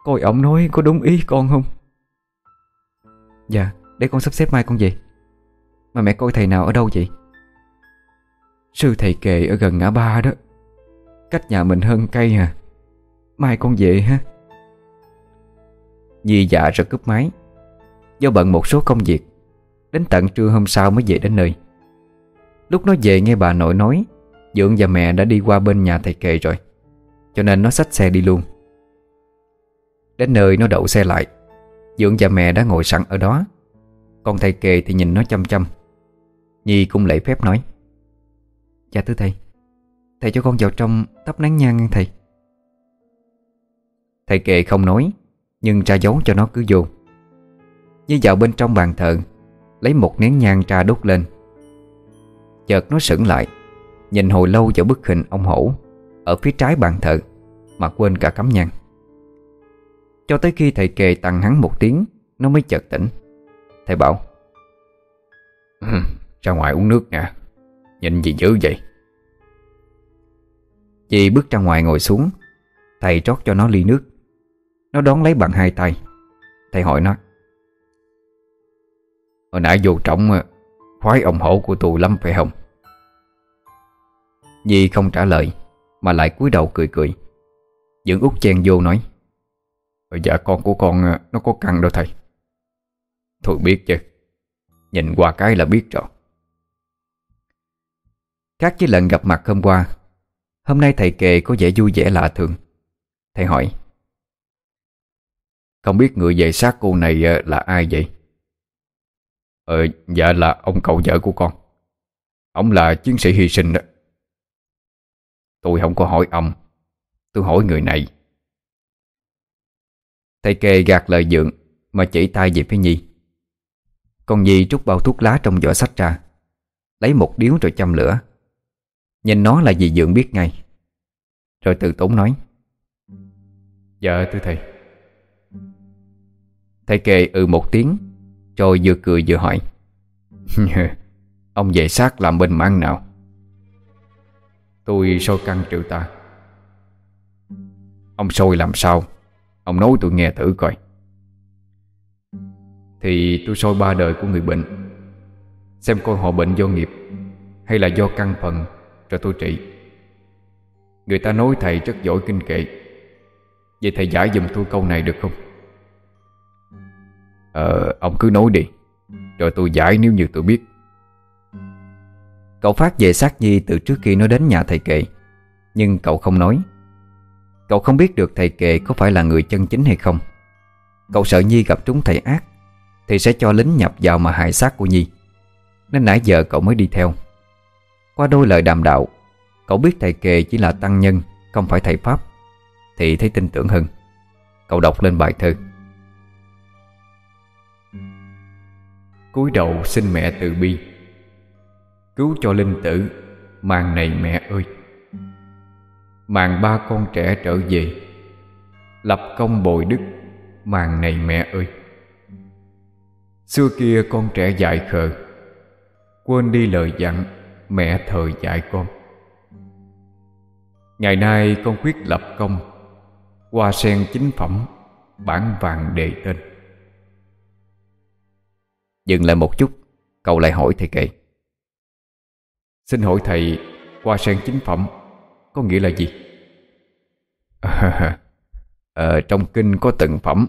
Coi ổng nói có đúng ý con không? Dạ Để con sắp xếp mai con về. Mà mẹ coi thầy nào ở đâu vậy? Sư thầy Kệ ở gần ngã ba đó. Cách nhà mình hơn cây à. Mai con về ha. Dì dạ rồi cướp máy. Do bận một số công việc. Đến tận trưa hôm sau mới về đến nơi. Lúc nó về nghe bà nội nói, Dượng và mẹ đã đi qua bên nhà thầy Kệ rồi. Cho nên nó xách xe đi luôn. Đến nơi nó đậu xe lại, dưỡng và mẹ đã ngồi sẵn ở đó. Còn thầy kề thì nhìn nó chăm chăm. Nhi cũng lễ phép nói Dạ thưa thầy Thầy cho con vào trong tắp nắng nhang nghe thầy. Thầy kệ không nói, Nhưng ra dấu cho nó cứ vô. Như vào bên trong bàn thờ, Lấy một nén nhang ra đốt lên. Chợt nó sững lại, Nhìn hồi lâu vào bức hình ông hổ. Ở phía trái bàn thờ, Mà quên cả cắm nhang. Cho tới khi thầy kề tặng hắn một tiếng, Nó mới chợt tỉnh. Thầy bảo Ra ngoài uống nước nha, Nhìn gì dữ vậy? Chị bước ra ngoài ngồi xuống, Thầy trót cho nó ly nước. Nó đón lấy bằng hai tay. Thầy hỏi nó, Hồi nãy vô trọng ờ, Khoái ông hổ của tù lắm phải không? Dì không trả lời. Mà lại cúi đầu cười cười. Dưỡng út chen vô nói ờ, Dạ con của con ờ, nó có căng đâu thầy. Thôi biết chứ Nhìn qua cái là biết rồi. Khác với lần gặp mặt hôm qua Hôm nay thầy kề có vẻ vui vẻ lạ thường. Thầy hỏi Không biết người về sát cô này ờ, là ai vậy? Ờ, dạ là ông cậu vợ của con. Ông là chiến sĩ hy sinh đó. Tôi không có hỏi ông. Tôi hỏi người này. Thầy kề gạt lời dượng, Mà chỉ tay về phía Nhi. Con Nhi trút bao thuốc lá trong vỏ sách ra, Lấy một điếu rồi châm lửa. Nhìn nó là gì dượng biết ngay. Rồi từ tốn nói Dạ thưa thầy. Thầy kề ừ một tiếng, Rồi vừa cười vừa hỏi, Ông về sát làm bên mảng nào? Tôi soi căn trừ ta. Ông soi làm sao? Ông nói tôi nghe thử coi. Thì tôi soi ba đời của người bệnh. Xem coi họ bệnh do nghiệp Hay là do căn phần Rồi tôi trị. Người ta nói thầy rất giỏi kinh kệ. Vậy thầy giải dùm tôi câu này được không? Ờ ông cứ nói đi. Rồi tôi giải nếu như tôi biết. Cậu phát về sát Nhi từ trước khi nó đến nhà thầy kệ Nhưng cậu không nói. Cậu không biết được thầy kệ có phải là người chân chính hay không. Cậu sợ Nhi gặp trúng thầy ác, Thì sẽ cho lính nhập vào mà hại xác của Nhi. Nên nãy giờ cậu mới đi theo. Qua đôi lời đàm đạo, Cậu biết thầy kệ chỉ là tăng nhân, Không phải thầy Pháp, Thì thấy tin tưởng hơn. Cậu đọc lên bài thơ. Cúi đầu xin mẹ từ bi. Cứu cho linh tử Màng này mẹ ơi. Màng ba con trẻ trở về, Lập công bồi đức Màng này mẹ ơi. Xưa kia con trẻ dại khờ, Quên đi lời dặn, Mẹ thời dạy con. Ngày nay con quyết lập công Hoa sen chính phẩm, Bản vàng đề tên. Dừng lại một chút, Cậu lại hỏi thầy kệ Xin hỏi thầy Hoa sen chính phẩm Có nghĩa là gì? À, ờ, trong kinh có từng phẩm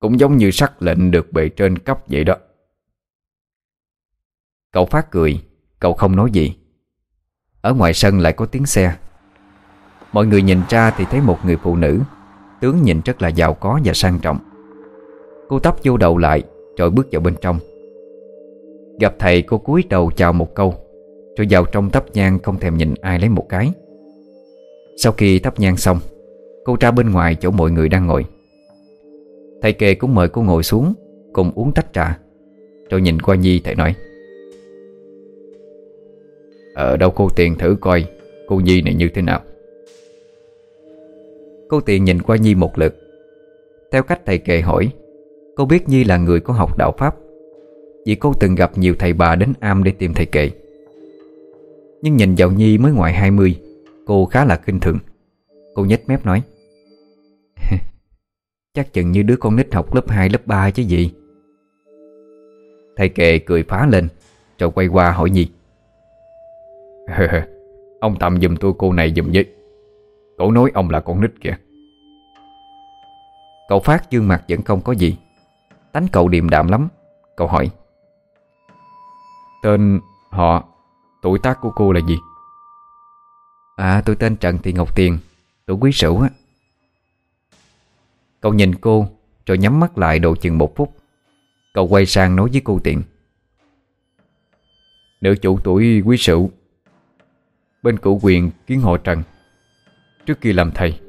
Cũng giống như sắc lệnh được bề trên cấp vậy đó. Cậu phát cười Cậu không nói gì. Ở ngoài sân lại có tiếng xe. Mọi người nhìn ra thì thấy một người phụ nữ Tướng nhìn rất là giàu có và sang trọng. Cô tóc vô đầu lại Rồi bước vào bên trong. Gặp thầy cô cúi đầu chào một câu. Rồi vào trong thắp nhang không thèm nhìn ai lấy một cái. Sau khi thắp nhang xong, Cô ra bên ngoài chỗ mọi người đang ngồi. Thầy kề cũng mời cô ngồi xuống, Cùng uống tách trà. Rồi nhìn qua Nhi, thầy nói Ở đâu cô tiền thử coi Cô Nhi này như thế nào? Cô tiền nhìn qua Nhi một lượt. Theo cách thầy kề hỏi, Cô biết Nhi là người có học đạo Pháp, Vì cô từng gặp nhiều thầy bà đến am để tìm thầy kệ nhưng nhìn vào Nhi mới ngoài 20 Cô khá là kinh thường. Cô nhếch mép nói Chắc chừng như đứa con nít học lớp 2, lớp 3 chứ gì. Thầy kệ cười phá lên Rồi quay qua hỏi Nhi Ông tạm giùm tôi cô này giùm với. Cổ nói ông là con nít kìa. Cậu Phát dương mặt vẫn không có gì. Tánh cậu điềm đạm lắm. Cậu hỏi Tên, họ, tuổi tác của cô là gì? À tôi tên Trần Thị Ngọc Tiền, Tuổi quý sửu á. Cậu nhìn cô Rồi nhắm mắt lại độ chừng một phút. Cậu quay sang nói với cô Tiện. Nữ chủ tuổi quý sửu, Bên cửu quyền kiến họ Trần, Trước khi làm thầy.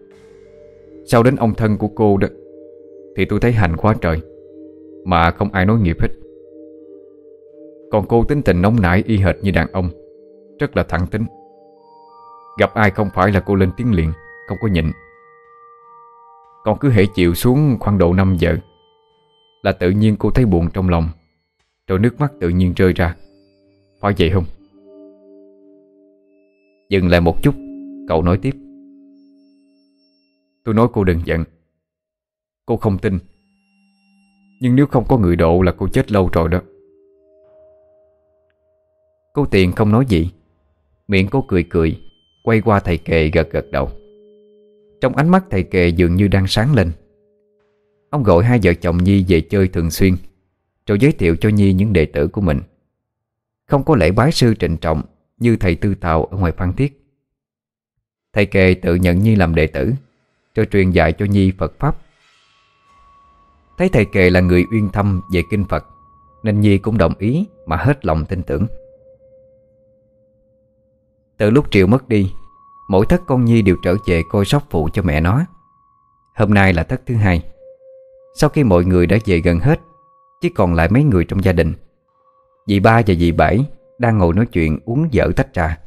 Sau đến ông thân của cô đó, Thì tôi thấy hành quá trời, Mà không ai nói nghiệp hết. Còn cô tính tình nóng nảy, y hệt như đàn ông. Rất là thẳng tính. Gặp ai không phải là cô lên tiếng liền, Không có nhịn. Còn cứ hệ chịu xuống khoảng độ 5 giờ, Là tự nhiên cô thấy buồn trong lòng. Rồi nước mắt tự nhiên rơi ra. Phải vậy không? Dừng lại một chút, Cậu nói tiếp. Tôi nói cô đừng giận. Cô không tin. Nhưng nếu không có người độ là cô chết lâu rồi đó. Cô Tiền không nói gì. Miệng cô cười cười, Quay qua thầy kề gật gật đầu. Trong ánh mắt thầy kề dường như đang sáng lên. Ông gọi hai vợ chồng Nhi về chơi thường xuyên, Rồi giới thiệu cho Nhi những đệ tử của mình. Không có lễ bái sư trịnh trọng Như thầy Tư Tào ở ngoài Phan Thiết. Thầy kề tự nhận Nhi làm đệ tử, Rồi truyền dạy cho Nhi Phật Pháp. Thấy thầy kề là người uyên thâm về kinh Phật, Nên Nhi cũng đồng ý mà hết lòng tin tưởng. Từ lúc Triệu mất đi Mỗi thất con Nhi đều trở về coi sóc phụ cho mẹ nó. Hôm nay là thất thứ hai. Sau khi mọi người đã về gần hết Chỉ còn lại mấy người trong gia đình. Dì ba và dì bảy Đang ngồi nói chuyện uống dở tách trà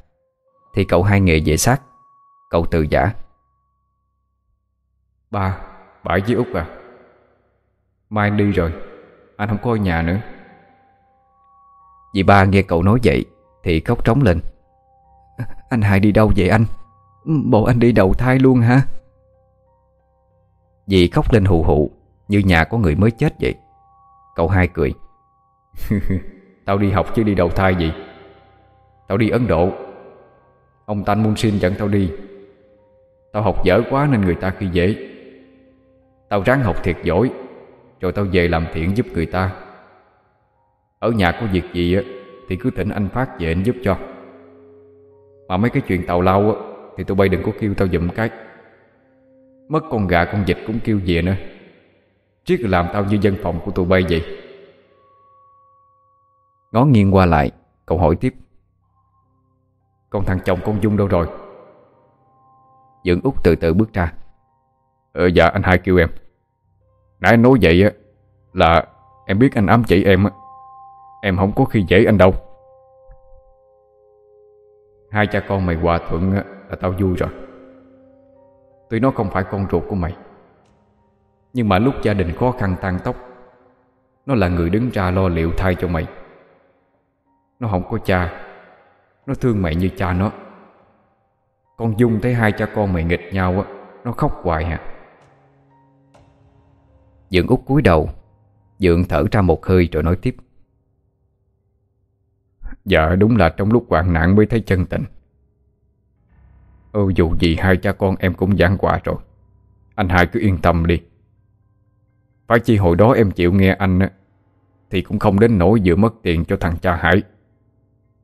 Thì cậu hai nghề về sát Cậu từ giả. Ba, Bảy với Út à. Mai anh đi rồi Anh không có ở nhà nữa. Dì ba nghe cậu nói vậy Thì khóc trống lên anh hai đi đâu vậy anh? Bộ anh đi đầu thai luôn hả? Dì khóc lên hù hụ, Như nhà có người mới chết vậy. Cậu hai cười. cười Tao đi học chứ đi đầu thai gì? Tao đi Ấn Độ. Ông Tanh Mun Sin dẫn tao đi. Tao học dở quá nên người ta khi dễ. Tao ráng học thiệt giỏi, Rồi tao về làm thiện giúp người ta. Ở nhà có việc gì Thì cứ thỉnh anh Phát về anh giúp cho. Mà mấy cái chuyện tàu lao á, Thì tụi bay đừng có kêu tao dùm cái. Mất con gà con vịt cũng kêu về nữa. Triết làm tao như dân phòng của tụi bay vậy. Ngó nghiêng qua lại, Cậu hỏi tiếp. Còn thằng chồng con Dung đâu rồi? Dưỡng út từ từ bước ra. Ờ dạ anh hai kêu em. Nãy anh nói vậy á, Là em biết anh ám chỉ em á. Em không có khi dễ anh đâu. Hai cha con mày hòa thuận á, là tao vui rồi. Tuy nó không phải con ruột của mày Nhưng mà lúc gia đình khó khăn tan tóc Nó là người đứng ra lo liệu thay cho mày. Nó không có cha Nó thương mày như cha nó. Con Dung thấy hai cha con mày nghịch nhau á Nó khóc hoài hả Dượng út cúi đầu Dượng thở ra một hơi rồi nói tiếp. Dạ đúng là trong lúc hoạn nạn mới thấy chân tình. Ô dù gì hai cha con em cũng giảng quả rồi. Anh hai cứ yên tâm đi. Phải chi hồi đó em chịu nghe anh Thì cũng không đến nỗi vừa mất tiền cho thằng cha Hải,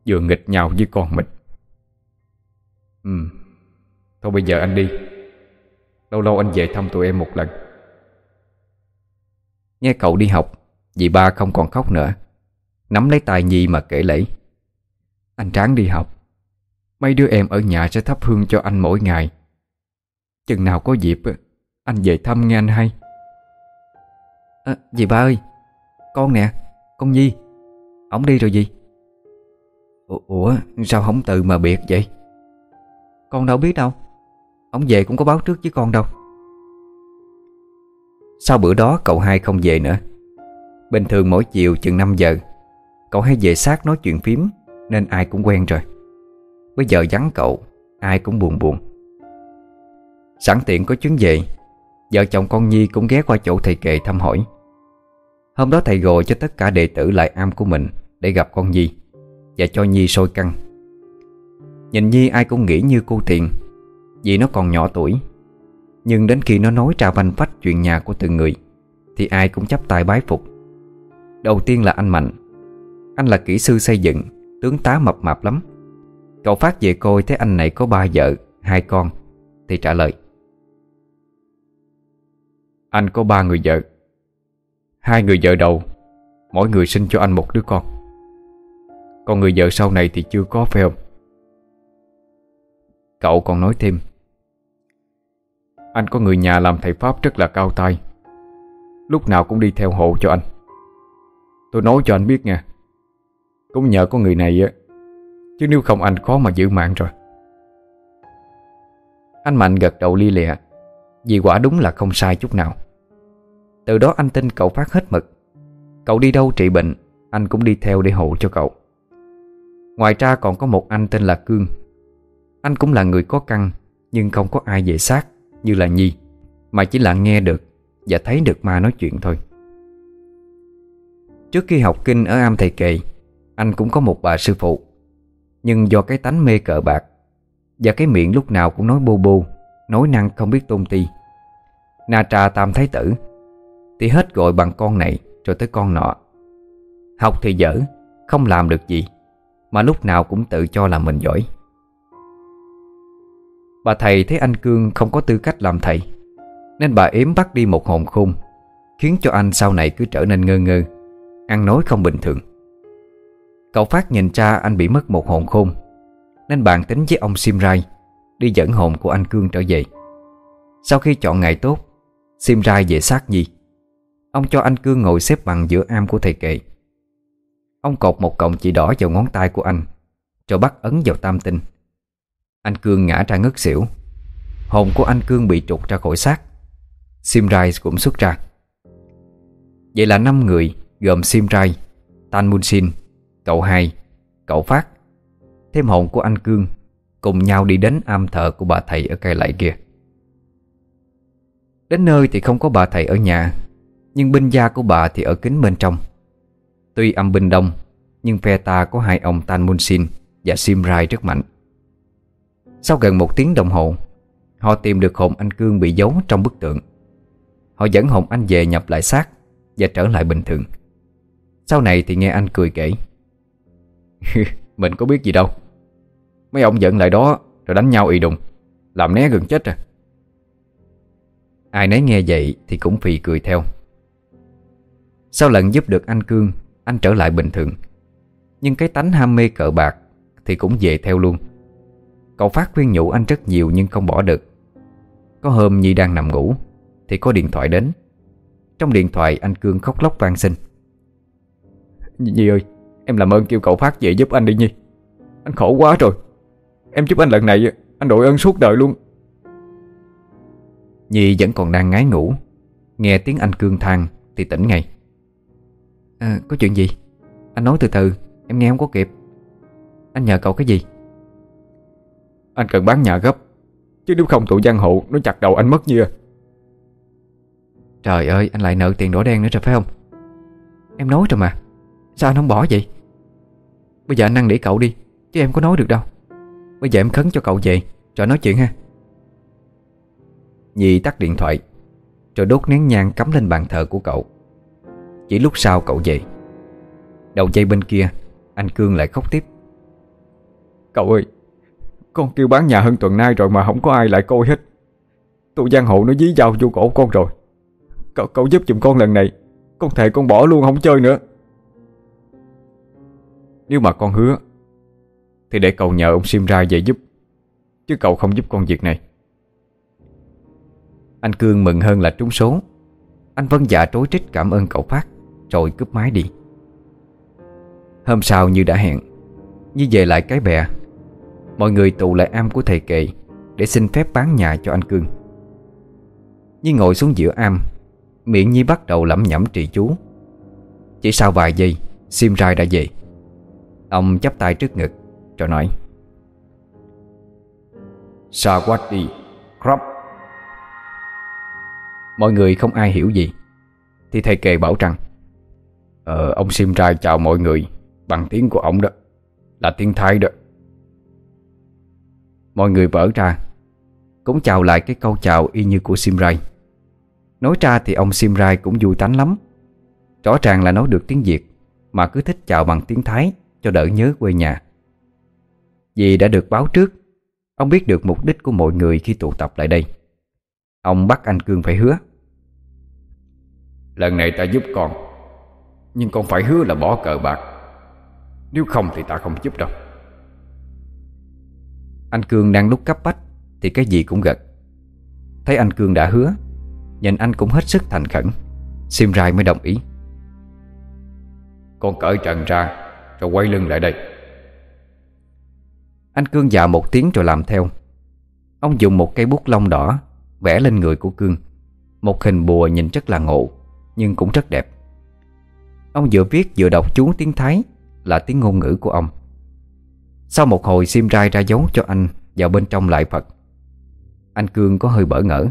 Vừa nghịch nhau với con mình. Ừ Thôi bây giờ anh đi. Lâu lâu anh về thăm tụi em một lần. Nghe cậu đi học Dì ba không còn khóc nữa. Nắm lấy tay Nhi mà kể lễ. Anh Tráng đi học. Mấy đứa em ở nhà sẽ thắp hương cho anh mỗi ngày. Chừng nào có dịp Anh về thăm nghe anh hay. À, Dì ba ơi Con nè Con Nhi. Ông đi rồi gì Ủa sao không tự mà biệt vậy? Con đâu biết đâu. Ông về cũng có báo trước với con đâu. Sau bữa đó cậu hai không về nữa. Bình thường mỗi chiều chừng 5 giờ Cậu hay về sát nói chuyện phím nên ai cũng quen rồi. Bây giờ vắng cậu, Ai cũng buồn buồn. Sẵn tiện có chuyến về, Vợ chồng con Nhi cũng ghé qua chỗ thầy kệ thăm hỏi. Hôm đó thầy gọi cho tất cả đệ tử lại am của mình Để gặp con Nhi Và cho Nhi sôi căng. Nhìn Nhi ai cũng nghĩ như cô Tiền Vì nó còn nhỏ tuổi. Nhưng đến khi nó nói ra vanh phách chuyện nhà của từng người, Thì ai cũng chấp tay bái phục. Đầu tiên là anh Mạnh. Anh là kỹ sư xây dựng Tướng tá mập mạp lắm. Cậu phát về coi thấy anh này có ba vợ, Hai con, Thì trả lời. Anh có ba người vợ. Hai người vợ đầu, Mỗi người sinh cho anh một đứa con. Còn người vợ sau này thì chưa có, phải không? Cậu còn nói thêm. Anh có người nhà làm thầy Pháp rất là cao tay Lúc nào cũng đi theo hộ cho anh. Tôi nói cho anh biết nha cũng nhờ có người này á. Chứ nếu không anh khó mà giữ mạng rồi. Anh Mạnh gật đầu li lịa, Vì quả đúng là không sai chút nào. Từ đó anh tin cậu phát hết mực. Cậu đi đâu trị bệnh, Anh cũng đi theo để hộ cho cậu. Ngoài ra còn có một anh tên là Cương. Anh cũng là người có căn, Nhưng không có ai về xác Như là Nhi, Mà chỉ là nghe được Và thấy được ma nói chuyện thôi. Trước khi học kinh ở am thầy kệ anh cũng có một bà sư phụ. Nhưng do cái tánh mê cờ bạc Và cái miệng lúc nào cũng nói bô bô Nói năng không biết tôn ti Na Tra tam thái tử Thì hết gọi bằng con này Rồi tới con nọ. Học thì dở Không làm được gì Mà lúc nào cũng tự cho là mình giỏi. Bà thầy thấy anh Cương không có tư cách làm thầy Nên bà yếm bắt đi một hồn khung, Khiến cho anh sau này cứ trở nên ngơ ngơ Ăn nói không bình thường. Cậu Phát nhìn ra anh bị mất một hồn khôn. Nên bàn tính với ông Simrai Đi dẫn hồn của anh Cương trở về. Sau khi chọn ngày tốt Simrai về sát Nhi. Ông cho anh Cương ngồi xếp bằng giữa am của thầy kệ. Ông cột một cọng chỉ đỏ vào ngón tay của anh Rồi bắt ấn vào tam tinh. Anh Cương ngã ra ngất xỉu. Hồn của anh Cương bị trục ra khỏi xác. Simrai cũng xuất ra. Vậy là năm người gồm Simrai, Tan Munsin, cậu hai, cậu Phát. Thêm hồn của anh Cương Cùng nhau đi đến am thờ của bà thầy ở cây lại kia. Đến nơi thì không có bà thầy ở nhà Nhưng binh gia của bà thì ở kính bên trong. Tuy âm binh đông Nhưng phe ta có hai ông Tan mun sin Và sim rai rất mạnh. Sau gần một tiếng đồng hồ Họ tìm được hồn anh Cương bị giấu trong bức tượng. Họ dẫn hồn anh về nhập lại xác Và trở lại bình thường. Sau này thì nghe anh cười kể Mình có biết gì đâu. Mấy ông giận lại đó, Rồi đánh nhau y đùng. Làm né gần chết rồi Ai nấy nghe vậy thì cũng phì cười theo. Sau lần giúp được anh Cương, Anh trở lại bình thường. Nhưng cái tánh ham mê cờ bạc Thì cũng về theo luôn. Cậu Phát khuyên nhủ anh rất nhiều nhưng không bỏ được. Có hôm Nhi đang nằm ngủ Thì có điện thoại đến. Trong điện thoại anh Cương khóc lóc van xin. Nhi ơi Em làm ơn kêu cậu Phát về giúp anh đi Nhi. Anh khổ quá rồi. Em giúp anh lần này Anh đội ơn suốt đời luôn. Nhi vẫn còn đang ngái ngủ. Nghe tiếng anh Cương than Thì tỉnh ngay. À, Có chuyện gì? Anh nói từ từ Em nghe không có kịp. Anh nhờ cậu cái gì? Anh cần bán nhà gấp Chứ nếu không tụi giang hộ Nó chặt đầu anh mất như Trời ơi anh lại nợ tiền đỏ đen nữa rồi phải không? Em nói rồi mà Sao anh không bỏ vậy Bây giờ anh năn nỉ cậu đi Chứ em có nói được đâu. Bây giờ em khấn cho cậu về Rồi nói chuyện ha. Nhi tắt điện thoại Rồi đốt nén nhang cắm lên bàn thờ của cậu. Chỉ lúc sau cậu về Đầu dây bên kia Anh Cương lại khóc tiếp. Cậu ơi Con kêu bán nhà hơn tuần nay rồi mà không có ai lại coi hết. Tụi giang hộ nó dí dao vô cổ con rồi. Cậu, cậu giúp giùm con lần này Con thề con bỏ luôn không chơi nữa. Nếu mà con hứa, Thì để cậu nhờ ông Sim Ra về giúp, Chứ cậu không giúp con việc này. Anh Cương mừng hơn là trúng số. Anh vân dạ trối trích cảm ơn cậu Phát, Rồi cướp máy đi. Hôm sau như đã hẹn Như về lại cái bè. Mọi người tụ lại am của thầy kệ Để xin phép bán nhà cho anh Cương. Nhi ngồi xuống giữa am, Miệng Nhi bắt đầu lẩm nhẩm trì chú. Chỉ sau vài giây, Sim rai đã về. Ông chắp tay trước ngực Rồi nói Sawadi Crop Mọi người không ai hiểu gì. Thì thầy kề bảo rằng Ờ ông Sim rai chào mọi người Bằng tiếng của ông đó Là tiếng Thái đó. Mọi người vỡ ra Cũng chào lại cái câu chào y như của Simrai Nói ra thì ông Simrai cũng vui tánh lắm. Rõ ràng là nói được tiếng Việt Mà cứ thích chào bằng tiếng Thái Cho đỡ nhớ quê nhà. Vì đã được báo trước Ông biết được mục đích của mọi người khi tụ tập lại đây. Ông bắt anh Cương phải hứa. Lần này ta giúp con Nhưng con phải hứa là bỏ cờ bạc. Nếu không thì ta không giúp đâu. Anh Cương đang lúc cấp bách Thì cái gì cũng gật. Thấy anh Cương đã hứa Nhìn anh cũng hết sức thành khẩn. Sim Rai mới đồng ý. Con cởi trần ra Rồi quay lưng lại đây. Anh Cương dạ một tiếng rồi làm theo. Ông dùng một cây bút lông đỏ Vẽ lên người của Cương. Một hình bùa nhìn rất là ngộ Nhưng cũng rất đẹp. Ông vừa viết vừa đọc chú tiếng Thái Là tiếng ngôn ngữ của ông. Sau một hồi Sim Rai ra dấu cho anh Vào bên trong lại Phật. Anh Cương có hơi bỡ ngỡ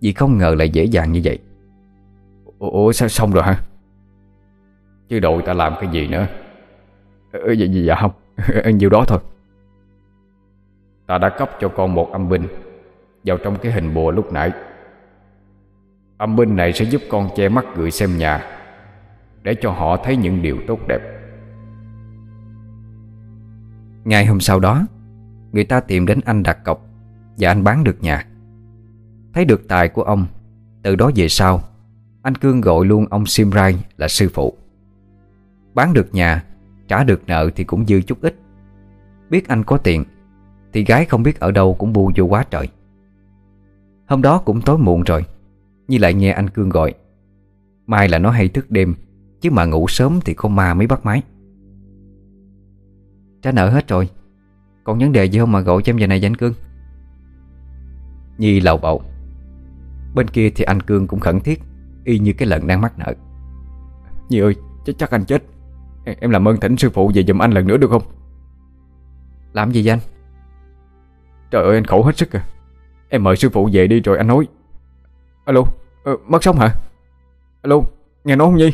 Vì không ngờ lại dễ dàng như vậy. Ủa sao xong rồi hả? Chứ đội ta làm cái gì nữa ừ, dạ, dạ không. Nhiêu đó thôi. Ta đã cấp cho con một âm binh Vào trong cái hình bùa lúc nãy. Âm binh này sẽ giúp con che mắt người xem nhà Để cho họ thấy những điều tốt đẹp. Ngày hôm sau đó Người ta tìm đến anh đặt cọc Và anh bán được nhà. Thấy được tài của ông Từ đó về sau Anh Cương gọi luôn ông Simrai là sư phụ. Bán được nhà Trả được nợ thì cũng dư chút ít. Biết anh có tiền Thì gái không biết ở đâu cũng bu vô quá trời. Hôm đó cũng tối muộn rồi Như lại nghe anh Cương gọi. Mai là nó hay thức đêm Chứ mà ngủ sớm thì con ma mới bắt máy. Trả nợ hết rồi Còn vấn đề gì không mà gọi cho em giờ này danh Cương? Nhi lầu bầu. Bên kia thì anh Cương cũng khẩn thiết Y như cái lần đang mắc nợ. Nhi ơi chắc, chắc anh chết. Em làm ơn thỉnh sư phụ về giùm anh lần nữa được không? Làm gì vậy anh? Trời ơi anh khổ hết sức à. Em mời sư phụ về đi rồi anh nói. Alo ờ, Mất sống hả? Alo nghe nói không Nhi?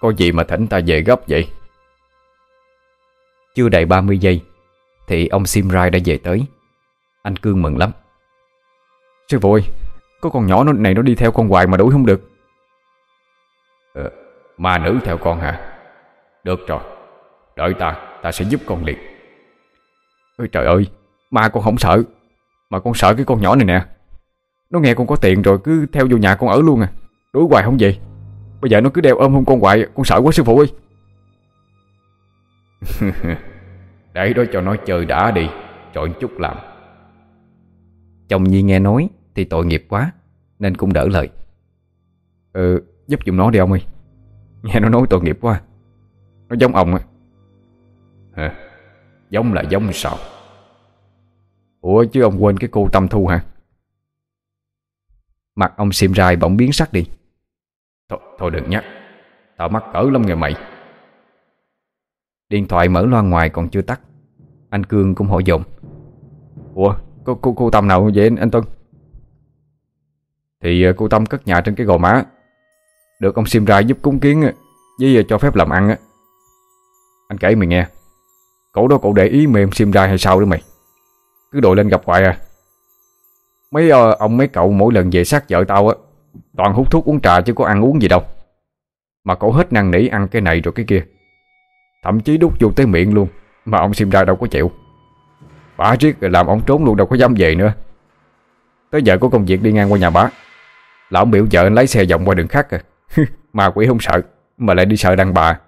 Có gì mà thỉnh ta về gấp vậy? Chưa đầy 30 giây Thì ông Simrai đã về tới. Anh Cương mừng lắm. Sư phụ ơi Có con nhỏ này nó đi theo con hoài mà đuổi không được Ma nữ theo con hả? Được rồi Đợi ta Ta sẽ giúp con liền. Ôi trời ơi Ma con không sợ. Mà con sợ cái con nhỏ này nè. Nó nghe con có tiền rồi cứ theo vô nhà con ở luôn à. Đuổi hoài không vậy? Bây giờ nó cứ đeo ôm hôn con hoài Con sợ quá sư phụ ơi. Để đó cho nó chơi đã đi Chọn chút làm. Chồng Nhi nghe nói Thì tội nghiệp quá Nên cũng đỡ lời. Ừ giúp giùm nó đi ông ơi Nghe nó nói tội nghiệp quá. Nó giống ông á. Giống là giống sao? Ủa chứ ông quên cái cô Tâm Thu hả? Mặt ông xìm rai bỗng biến sắc đi. Thôi, thôi đừng nhắc. Tao mắc cỡ lắm nghe mày. Điện thoại mở loa ngoài còn chưa tắt. Anh Cương cũng hỏi dồn. Ủa cô, cô, cô Tâm nào vậy anh, anh Thì ờ, cô Tâm cất nhà trên cái gò má. Được ông sim ra giúp cúng kiến Với giờ cho phép làm ăn á. Anh kể mày nghe, Cậu đó cậu để ý mềm sim ra hay sao đó mày? Cứ đội lên gặp hoài à. Mấy ờ, ông mấy cậu mỗi lần về sát vợ tao á, Toàn hút thuốc uống trà chứ có ăn uống gì đâu. Mà cậu hết năng nỉ ăn cái này rồi cái kia. Thậm chí đút vô tới miệng luôn, Mà ông sim ra đâu có chịu. Bà riết rồi làm ông trốn luôn, đâu có dám về nữa. Tới giờ có công việc đi ngang qua nhà bà Là ông biểu vợ anh lấy xe vòng qua đường khác à. Mà quỷ không sợ, Mà lại đi sợ đàn bà.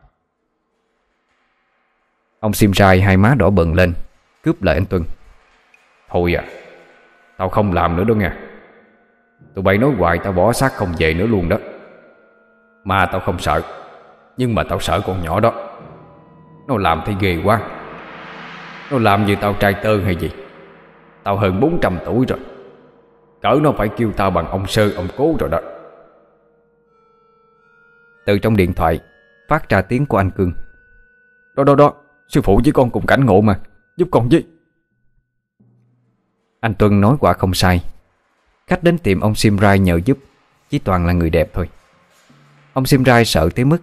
Ông sim rai hai má đỏ bừng lên, Cướp lại anh Tuân. Thôi à Tao không làm nữa đâu nha Tụi bay nói hoài, tao bỏ xác không về nữa luôn đó. Mà tao không sợ, Nhưng mà tao sợ con nhỏ đó. Nó làm thì ghê quá. Nó làm như tao trai tơ hay gì. Tao hơn 400 tuổi rồi. Cỡ nó phải kêu tao bằng ông sơ, ông cố rồi đó. Từ trong điện thoại, Phát ra tiếng của anh Cương. Đó đó đó, Sư phụ với con cùng cảnh ngộ mà, Giúp con với. Anh Tuân nói quả không sai. Khách đến tìm ông Simrai nhờ giúp, Chỉ toàn là người đẹp thôi. Ông Simrai sợ tới mức,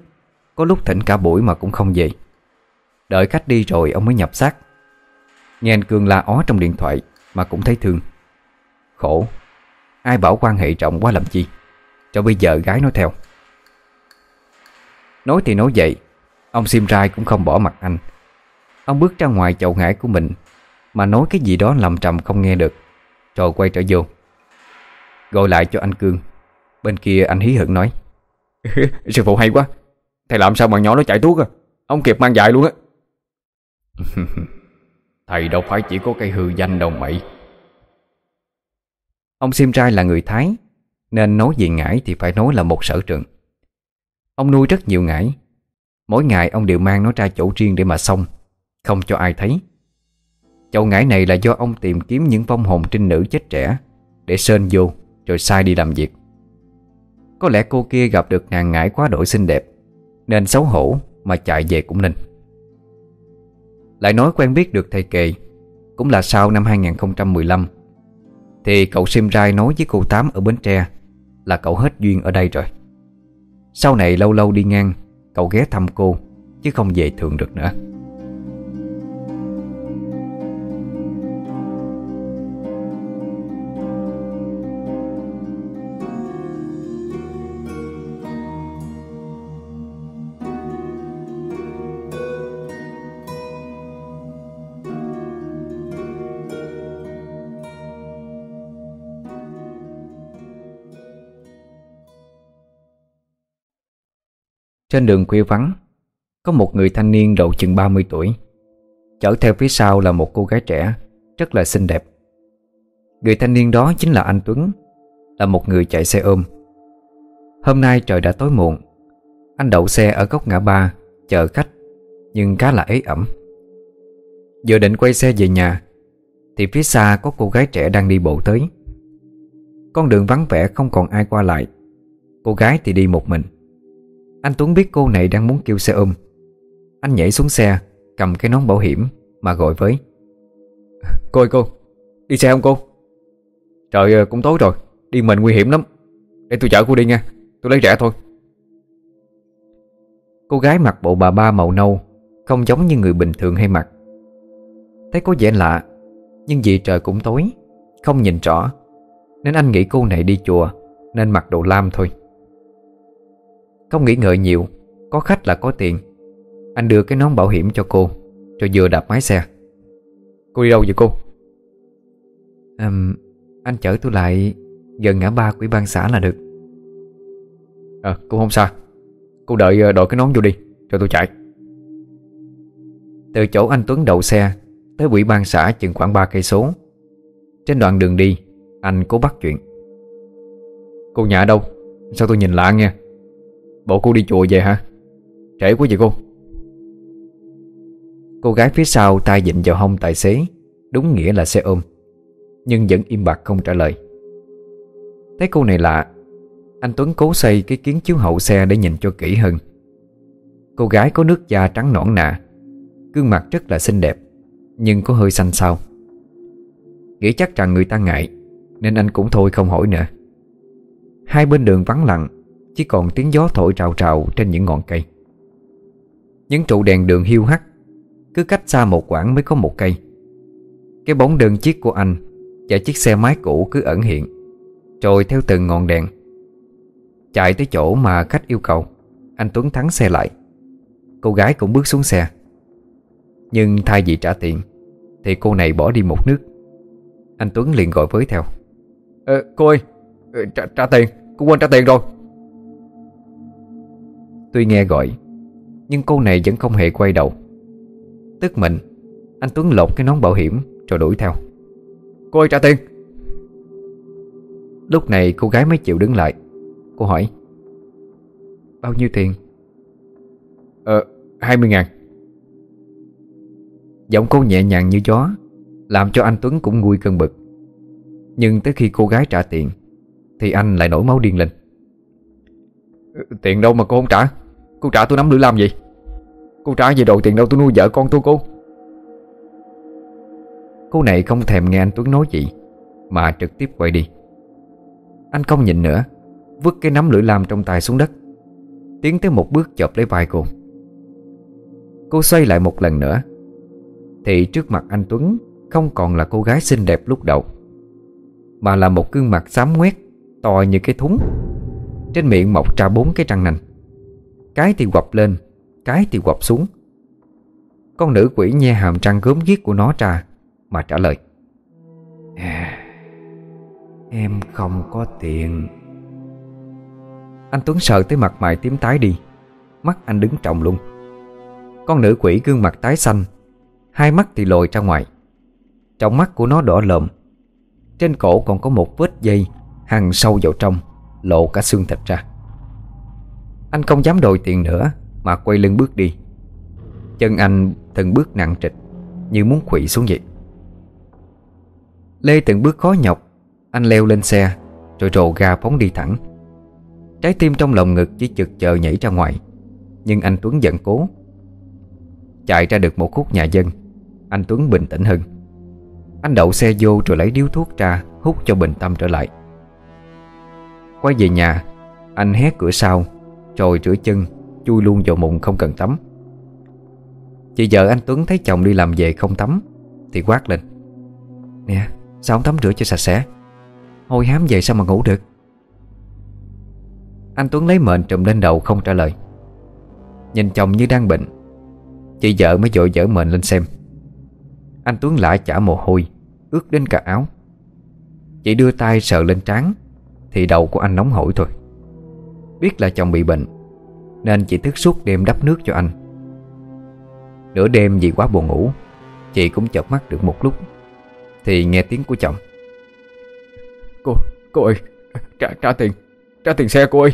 Có lúc thỉnh cả buổi mà cũng không về. Đợi khách đi rồi ông mới nhập xác. Nghe anh Cương la ó trong điện thoại Mà cũng thấy thương. Khổ, Ai bảo quan hệ trọng quá làm chi? Cho bây giờ gái nói theo. Nói thì nói vậy Ông Sim Rai cũng không bỏ mặt anh. Ông bước ra ngoài chậu ngải của mình Mà nói cái gì đó lầm trầm không nghe được Rồi quay trở vô. Gọi lại cho anh Cương Bên kia anh hí hửng nói Sư phụ hay quá Thầy làm sao mà nhỏ nó chạy tuốt à? Ông kịp mang dài luôn á. Thầy đâu phải chỉ có cây hư danh đâu mày. Ông Sim Trai là người Thái Nên nói gì ngải thì phải nói là một sở trường Ông nuôi rất nhiều ngải. Mỗi ngày ông đều mang nó ra chỗ riêng để mà xong Không cho ai thấy. Chậu ngải này là do ông tìm kiếm những vong hồn trinh nữ chết trẻ Để sơn vô Rồi sai đi làm việc. Có lẽ cô kia gặp được nàng ngải quá đổi xinh đẹp, Nên xấu hổ Mà chạy về cũng nên Lại nói quen biết được thầy kề, Cũng là sau năm 2015 Thì cậu Sim Rai nói với cô Tám ở Bến Tre Là cậu hết duyên ở đây rồi. Sau này lâu lâu đi ngang, Cậu ghé thăm cô, Chứ không về thường được nữa. Trên đường khuya vắng, Có một người thanh niên độ chừng 30 tuổi, Chở theo phía sau là một cô gái trẻ, Rất là xinh đẹp. Người thanh niên đó chính là anh Tuấn, Là một người chạy xe ôm. Hôm nay trời đã tối muộn, Anh đậu xe ở góc ngã ba, Chờ khách, Nhưng khá là ế ẩm. Giờ định quay xe về nhà, Thì phía xa có cô gái trẻ đang đi bộ tới. Con đường vắng vẻ không còn ai qua lại, Cô gái thì đi một mình anh Tuấn biết cô này đang muốn kêu xe ôm. Anh nhảy xuống xe, Cầm cái nón bảo hiểm Mà gọi với. Cô ơi cô, Đi xe không cô? Trời cũng tối rồi, Đi mình nguy hiểm lắm. Để tôi chở cô đi nha, Tôi lấy rẻ thôi. Cô gái mặc bộ bà ba màu nâu, Không giống như người bình thường hay mặc. Thấy có vẻ lạ, Nhưng vì trời cũng tối, Không nhìn rõ, Nên anh nghĩ cô này đi chùa, Nên mặc đồ lam thôi không nghĩ ngợi nhiều Có khách là có tiền. Anh đưa cái nón bảo hiểm cho cô Rồi vừa đạp máy xe. Cô đi đâu vậy cô? À, anh chở tôi lại Gần ngã ba quỹ ban xã là được. À cô không sao. Cô đợi ờ, đội cái nón vô đi Rồi tôi chạy. Từ chỗ anh Tuấn đậu xe Tới quỹ ban xã chừng khoảng 3 cây số. Trên đoạn đường đi Anh cố bắt chuyện. Cô nhà đâu? Sao tôi nhìn lạ nghe Bộ cô đi chùa về hả? Trễ quá vậy cô. Cô gái phía sau tay dịnh vào hông tài xế, Đúng nghĩa là xe ôm. Nhưng vẫn im bặt không trả lời. Thấy cô này lạ, Anh Tuấn cố xây cái kiến chiếu hậu xe Để nhìn cho kỹ hơn. Cô gái có nước da trắng nõn nà, Gương mặt rất là xinh đẹp, Nhưng có hơi xanh xao. Nghĩ chắc rằng người ta ngại, Nên anh cũng thôi không hỏi nữa. Hai bên đường vắng lặng chỉ còn tiếng gió thổi rào rào Trên những ngọn cây. Những trụ đèn đường hiu hắt Cứ cách xa một quãng mới có một cây. Cái bóng đơn chiếc của anh Và chiếc xe máy cũ cứ ẩn hiện trồi theo từng ngọn đèn. Chạy tới chỗ mà khách yêu cầu Anh Tuấn thắng xe lại. Cô gái cũng bước xuống xe. Nhưng thay vì trả tiền Thì cô này bỏ đi một nước. Anh Tuấn liền gọi với theo. Ờ, Cô ơi ờ, trả, trả tiền. Cô quên trả tiền rồi. Tuy nghe gọi, Nhưng cô này vẫn không hề quay đầu. Tức mình, Anh Tuấn lột cái nón bảo hiểm Rồi đuổi theo. Cô ơi, trả tiền. Lúc này cô gái mới chịu đứng lại. Cô hỏi, Bao nhiêu tiền? Ờ 20 ngàn. Giọng cô nhẹ nhàng như gió, Làm cho anh Tuấn cũng nguôi cơn bực. Nhưng tới khi cô gái trả tiền, Thì anh lại nổi máu điên lên. Ờ, tiền đâu mà cô không trả? Cô trả tôi nắm lưỡi làm gì Cô trả về đồ tiền đâu tôi nuôi vợ con tôi cô? Cô này không thèm nghe anh Tuấn nói gì, Mà trực tiếp quay đi. Anh không nhìn nữa, Vứt cái nắm lưỡi lam trong tay xuống đất, Tiến tới một bước chộp lấy vai cô. Cô xoay lại một lần nữa, Thì trước mặt anh Tuấn Không còn là cô gái xinh đẹp lúc đầu, Mà là một gương mặt xám ngoét, To như cái thúng, Trên miệng mọc ra bốn cái răng nành. Cái thì quặp lên Cái thì quặp xuống. Con nữ quỷ nhe hàm răng gớm ghiếc của nó ra Mà trả lời. À, Em không có tiền. Anh Tuấn sợ tới mặt mày tím tái đi Mắt anh đứng trọng luôn con nữ quỷ gương mặt tái xanh Hai mắt thì lồi ra ngoài. Trong mắt của nó đỏ lợm Trên cổ còn có một vết dây Hằng sâu vào trong Lộ cả xương thịt ra. Anh không dám đòi tiền nữa, Mà quay lưng bước đi. Chân anh từng bước nặng trịch, Như muốn quỵ xuống vậy. Lê từng bước khó nhọc, Anh leo lên xe, Rồi rồ ga phóng đi thẳng. Trái tim trong lòng ngực chỉ chực chờ nhảy ra ngoài, Nhưng anh Tuấn giận cố. Chạy ra được một khúc nhà dân, Anh Tuấn bình tĩnh hơn. Anh đậu xe vô rồi lấy điếu thuốc ra, Hút cho bình tâm trở lại. Quay về nhà, Anh hé cửa sau rồi rửa chân, Chui luôn vào mụn không cần tắm. Chị vợ anh Tuấn thấy chồng đi làm về không tắm, Thì quát lên. Nè, sao không tắm rửa cho sạch sẽ? Hôi hám vậy sao mà ngủ được? Anh Tuấn lấy mệnh trùm lên đầu không trả lời. Nhìn chồng như đang bệnh, Chị vợ mới dội dở mền lên xem. Anh Tuấn lại chả mồ hôi, Ướt đến cả áo. Chị đưa tay sờ lên trán, Thì đầu của anh nóng hổi thôi. Biết là chồng bị bệnh Nên chị thức suốt đêm đắp nước cho anh. Nửa đêm vì quá buồn ngủ Chị cũng chợp mắt được một lúc Thì nghe tiếng của chồng. Cô, cô ơi Trả, trả tiền, trả tiền xe cô ơi.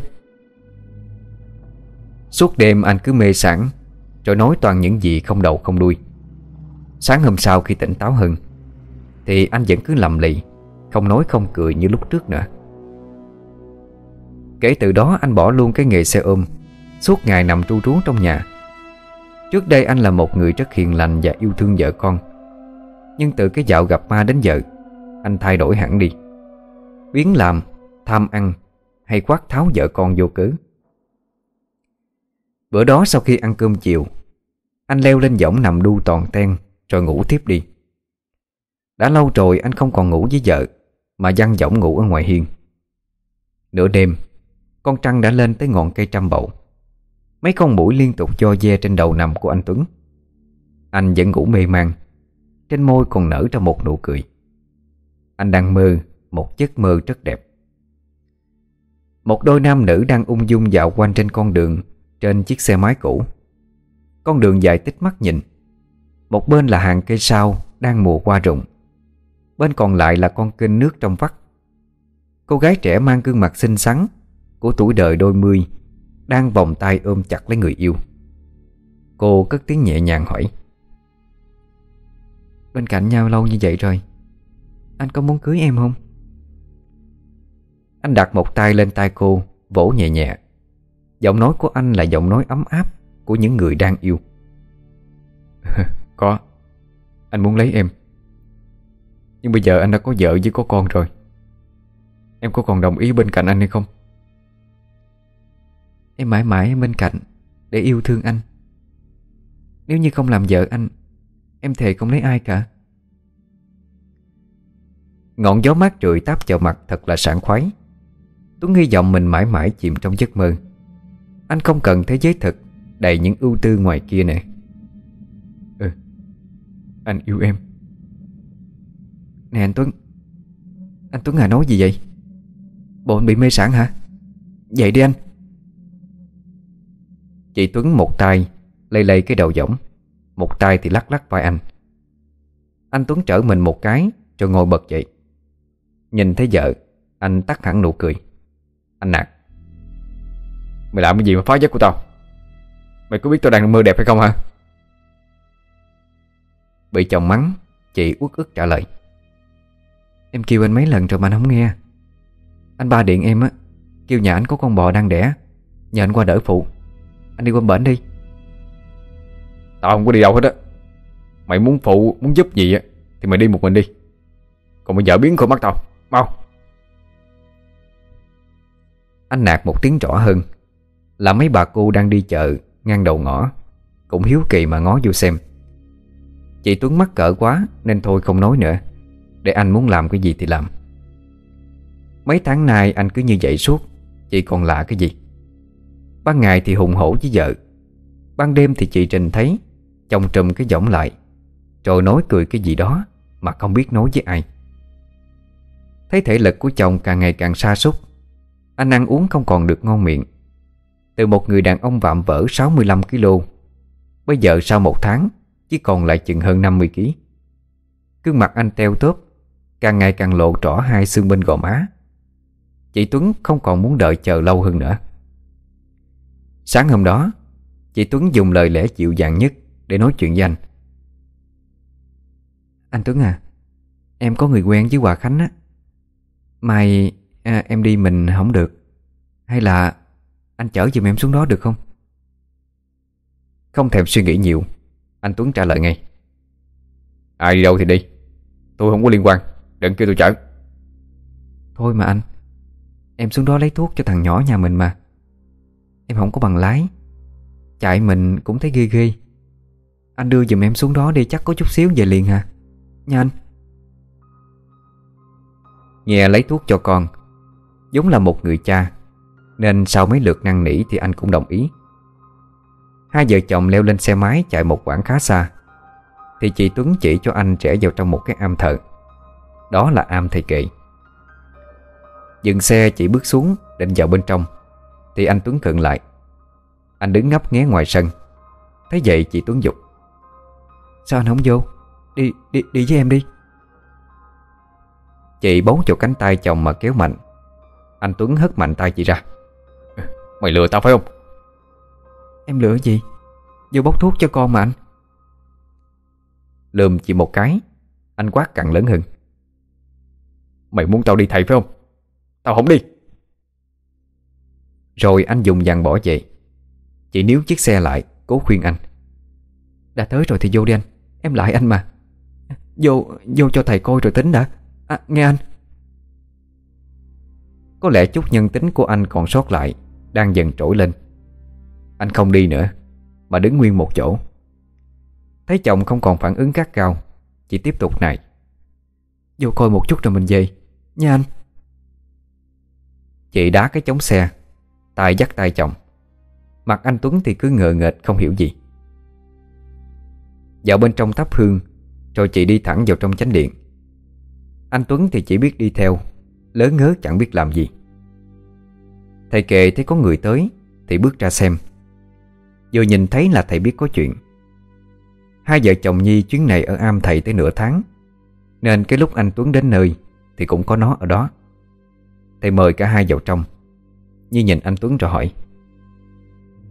Suốt đêm anh cứ mê sảng rồi nói toàn những gì không đầu không đuôi. Sáng hôm sau khi tỉnh táo hơn Thì anh vẫn cứ lầm lì Không nói không cười như lúc trước nữa Kể từ đó anh bỏ luôn cái nghề xe ôm Suốt ngày nằm tru trú trong nhà. Trước đây anh là một người rất hiền lành và yêu thương vợ con. Nhưng từ cái dạo gặp ma đến giờ Anh thay đổi hẳn đi. Biến làm, tham ăn Hay quát tháo vợ con vô cớ. Bữa đó sau khi ăn cơm chiều Anh leo lên võng nằm đu toàn ten Rồi ngủ tiếp đi. Đã lâu rồi anh không còn ngủ với vợ Mà dăng võng ngủ ở ngoài hiên. Nửa đêm con trăng đã lên tới ngọn cây trăm bậu Mấy con mũi liên tục cho ve trên đầu nằm của anh Tuấn. Anh vẫn ngủ mê man, Trên môi còn nở ra một nụ cười. Anh đang mơ Một giấc mơ rất đẹp. Một đôi nam nữ đang ung dung dạo quanh trên con đường trên chiếc xe máy cũ. Con đường dài tích mắt nhìn. Một bên là hàng cây sao Đang mùa qua rụng. Bên còn lại là con kênh nước trong vắt. Cô gái trẻ mang gương mặt xinh xắn của tuổi đời đôi mươi, Đang vòng tay ôm chặt lấy người yêu. Cô cất tiếng nhẹ nhàng hỏi, Bên cạnh nhau lâu như vậy rồi, Anh có muốn cưới em không? Anh đặt một tay lên tay cô, Vỗ nhẹ nhẹ. Giọng nói của anh là giọng nói ấm áp Của những người đang yêu. Có, Anh muốn lấy em. Nhưng bây giờ anh đã có vợ với có con rồi. Em có còn đồng ý bên cạnh anh hay không? Em mãi mãi bên cạnh Để yêu thương anh. Nếu như không làm vợ anh, Em thề không lấy ai cả. Ngọn gió mát rượi táp vào mặt thật là sảng khoái. Tuấn hy vọng mình mãi mãi chìm trong giấc mơ. Anh không cần thế giới thực Đầy những ưu tư ngoài kia nè. Ừ Anh yêu em. Nè anh Tuấn Anh Tuấn à nói gì vậy? Bộ anh bị mê sản hả? Dậy đi anh. Chị Tuấn một tay, Lây lây cái đầu võng Một tay thì lắc lắc vai anh. Anh Tuấn trở mình một cái, Rồi ngồi bật dậy. Nhìn thấy vợ, Anh tắt hẳn nụ cười. Anh nạt. Mày làm cái gì mà phá giấc của tao? Mày có biết tao đang mơ đẹp hay không hả? Bị chồng mắng, Chị uất ức trả lời. Em kêu anh mấy lần rồi mà anh không nghe. Anh ba điện em á, Kêu nhà anh có con bò đang đẻ, Nhờ anh qua đỡ phụ. Anh đi qua bển đi. Tao không có đi đâu hết á. Mày muốn phụ, muốn giúp gì á Thì mày đi một mình đi. Còn bây giờ biến khỏi mắt tao. Mau. Anh nạt một tiếng rõ hơn. Là mấy bà cô đang đi chợ Ngang đầu ngõ. Cũng hiếu kỳ mà ngó vô xem. Chị Tuấn mắc cỡ quá Nên thôi không nói nữa. Để anh muốn làm cái gì thì làm. Mấy tháng nay anh cứ như vậy suốt Chị còn lạ cái gì? Ban ngày thì hùng hổ với vợ. Ban đêm thì chị Trình thấy Chồng trùm cái giọng lại. Rồi nói cười cái gì đó Mà không biết nói với ai. Thấy thể lực của chồng càng ngày càng sa sút, Anh ăn uống không còn được ngon miệng. Từ một người đàn ông vạm vỡ 65kg Bây giờ sau một tháng Chỉ còn lại chừng hơn 50kg Cương mặt anh teo tóp, Càng ngày càng lộ rõ hai xương bên gò má. Chị Tuấn không còn muốn đợi chờ lâu hơn nữa. Sáng hôm đó Chị Tuấn dùng lời lẽ dịu dàng nhất Để nói chuyện với anh. Anh Tuấn à Em có người quen với Hòa Khánh á. Mai à, em đi mình không được. Hay là Anh chở giùm em xuống đó được không? Không thèm suy nghĩ nhiều Anh Tuấn trả lời ngay. Ai đi đâu thì đi Tôi không có liên quan Đừng kêu tôi chở. Thôi mà anh Em xuống đó lấy thuốc cho thằng nhỏ nhà mình mà. Em không có bằng lái. Chạy mình cũng thấy ghê ghê. Anh đưa giùm em xuống đó đi, chắc có chút xíu về liền hả? Nha anh. Nghe lấy thuốc cho con, Giống là một người cha, Nên sau mấy lượt năn nỉ thì anh cũng đồng ý. Hai vợ chồng leo lên xe máy chạy một quãng khá xa, Thì chị Tuấn chỉ cho anh trẻ vào trong một cái am thờ Đó là am thầy kệ. Dừng xe, chị bước xuống, định vào bên trong, Thì anh Tuấn cận lại. Anh đứng ngấp nghé ngoài sân. Thấy vậy chị Tuấn dục. Sao anh không vô? Đi đi đi với em đi. Chị bấu vào cánh tay chồng mà kéo mạnh. Anh Tuấn hất mạnh tay chị ra. Mày lừa tao phải không? Em lừa gì? Vô bốc thuốc cho con mà anh. Lườm chị một cái Anh quát cặn lớn hơn. Mày muốn tao đi thầy phải không? Tao không đi. Rồi anh dùng dằn bỏ về Chị níu chiếc xe lại Cố khuyên anh. Đã tới rồi thì vô đi anh Em lại anh mà. Vô vô cho thầy coi rồi tính đã. À, Nghe anh. Có lẽ chút nhân tính của anh còn sót lại Đang dần trỗi lên. Anh không đi nữa Mà đứng nguyên một chỗ. Thấy chồng không còn phản ứng gắt cao Chị tiếp tục này. Vô coi một chút rồi mình về. Nha anh. Chị đá cái chống xe tay dắt tay chồng. Mặt anh Tuấn thì cứ ngờ nghệch không hiểu gì. Vào bên trong thắp hương, Rồi chị đi thẳng vào trong chánh điện. Anh Tuấn thì chỉ biết đi theo Lớn ngớ chẳng biết làm gì. Thầy kệ thấy có người tới, Thì bước ra xem. Vừa nhìn thấy là thầy biết có chuyện. Hai vợ chồng Nhi chuyến này ở am thầy tới nửa tháng, Nên cái lúc anh Tuấn đến nơi Thì cũng có nó ở đó. Thầy mời cả hai vào trong. Nhi nhìn anh Tuấn rồi hỏi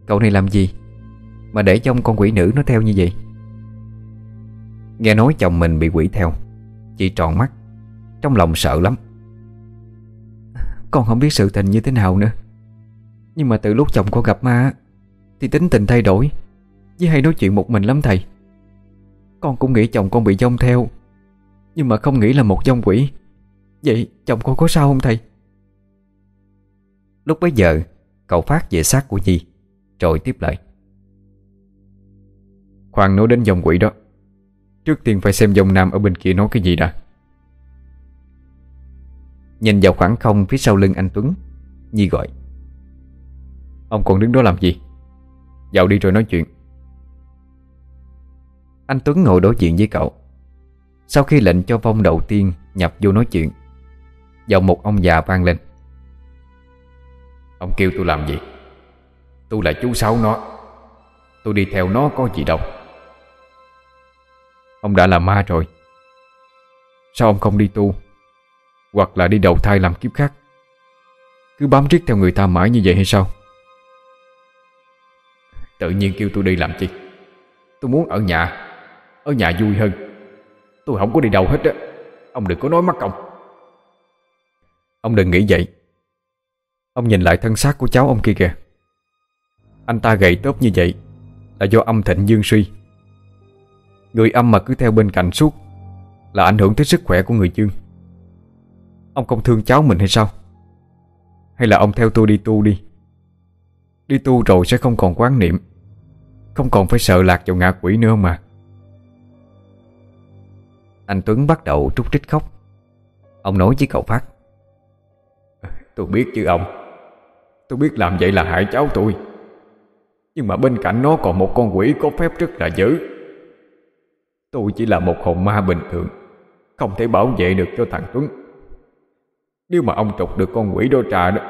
Cậu này làm gì? Mà để trong con quỷ nữ nó theo như vậy. Nghe nói chồng mình bị quỷ theo. Chị tròn mắt. Trong lòng sợ lắm. Con không biết sự tình như thế nào nữa. Nhưng mà từ lúc chồng con gặp ma Thì tính tình thay đổi. Với hay nói chuyện một mình lắm thầy. Con cũng nghĩ chồng con bị dông theo. Nhưng mà không nghĩ là một dông quỷ. Vậy chồng con có sao không thầy? Lúc bấy giờ, Cậu phát về xác của Nhi. Rồi tiếp lời. Khoan nói đến dòng quỷ đó. Trước tiên phải xem dòng nam ở bên kia nói cái gì đã. Nhìn vào khoảng không phía sau lưng anh Tuấn, Nhi gọi. Ông còn đứng đó làm gì? Vào đi rồi nói chuyện. Anh Tuấn ngồi đối diện với cậu. Sau khi lệnh cho vong đầu tiên Nhập vô nói chuyện, Giọng một ông già vang lên. Ông kêu tôi làm gì? Tôi là chú Sáu nó. Tôi đi theo nó có gì đâu. Ông đã là ma rồi. Sao ông không đi tu? Hoặc là đi đầu thai làm kiếp khác? Cứ bám riết theo người ta mãi như vậy hay sao? Tự nhiên kêu tôi đi làm chi? Tôi muốn ở nhà. Ở nhà vui hơn. Tôi không có đi đâu hết á. Ông đừng có nói mắc ông. Ông đừng nghĩ vậy. Ông nhìn lại thân xác của cháu ông kia kìa. Anh ta gầy tốt như vậy Là do âm thịnh dương suy. Người âm mà cứ theo bên cạnh suốt Là ảnh hưởng tới sức khỏe của người dương. Ông không thương cháu mình hay sao? Hay là ông theo tôi đi tu đi? Đi tu rồi sẽ không còn quán niệm, Không còn phải sợ lạc vào ngạ quỷ nữa mà. Anh Tuấn bắt đầu trút trích khóc. Ông nói với cậu Phát, Tôi biết chứ ông. Tôi biết làm vậy là hại cháu tôi. Nhưng mà bên cạnh nó còn một con quỷ có phép rất là dữ. Tôi chỉ là một hồn ma bình thường, Không thể bảo vệ được cho thằng Tuấn. Nếu mà ông trục được con quỷ đô trà đó,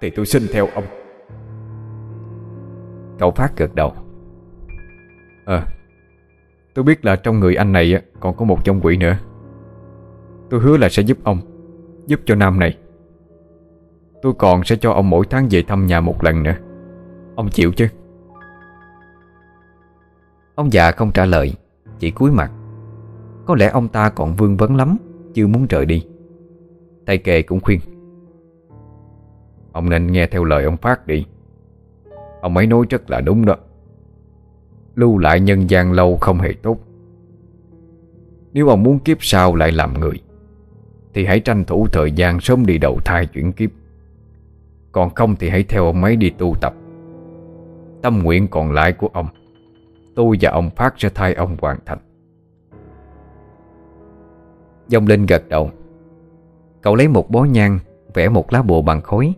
Thì tôi xin theo ông. Cậu Phát gật đầu. Ờ Tôi biết là trong người anh này còn có một trong quỷ nữa. Tôi hứa là sẽ giúp ông, Giúp cho Nam này. Tôi còn sẽ cho ông mỗi tháng về thăm nhà một lần nữa. Ông chịu chứ? Ông già không trả lời, Chỉ cúi mặt. Có lẽ ông ta còn vương vấn lắm, Chưa muốn rời đi. Thầy kề cũng khuyên. Ông nên nghe theo lời ông Phát đi. Ông ấy nói rất là đúng đó. Lưu lại nhân gian lâu không hề tốt. Nếu ông muốn kiếp sau lại làm người, Thì hãy tranh thủ thời gian sớm đi đầu thai chuyển kiếp. Còn không thì hãy theo ông ấy đi tu tập. Tâm nguyện còn lại của ông. Tôi và ông Phát sẽ thay ông hoàn thành. Dông Linh gật đầu. Cậu lấy một bó nhang, Vẽ một lá bùa bằng khối,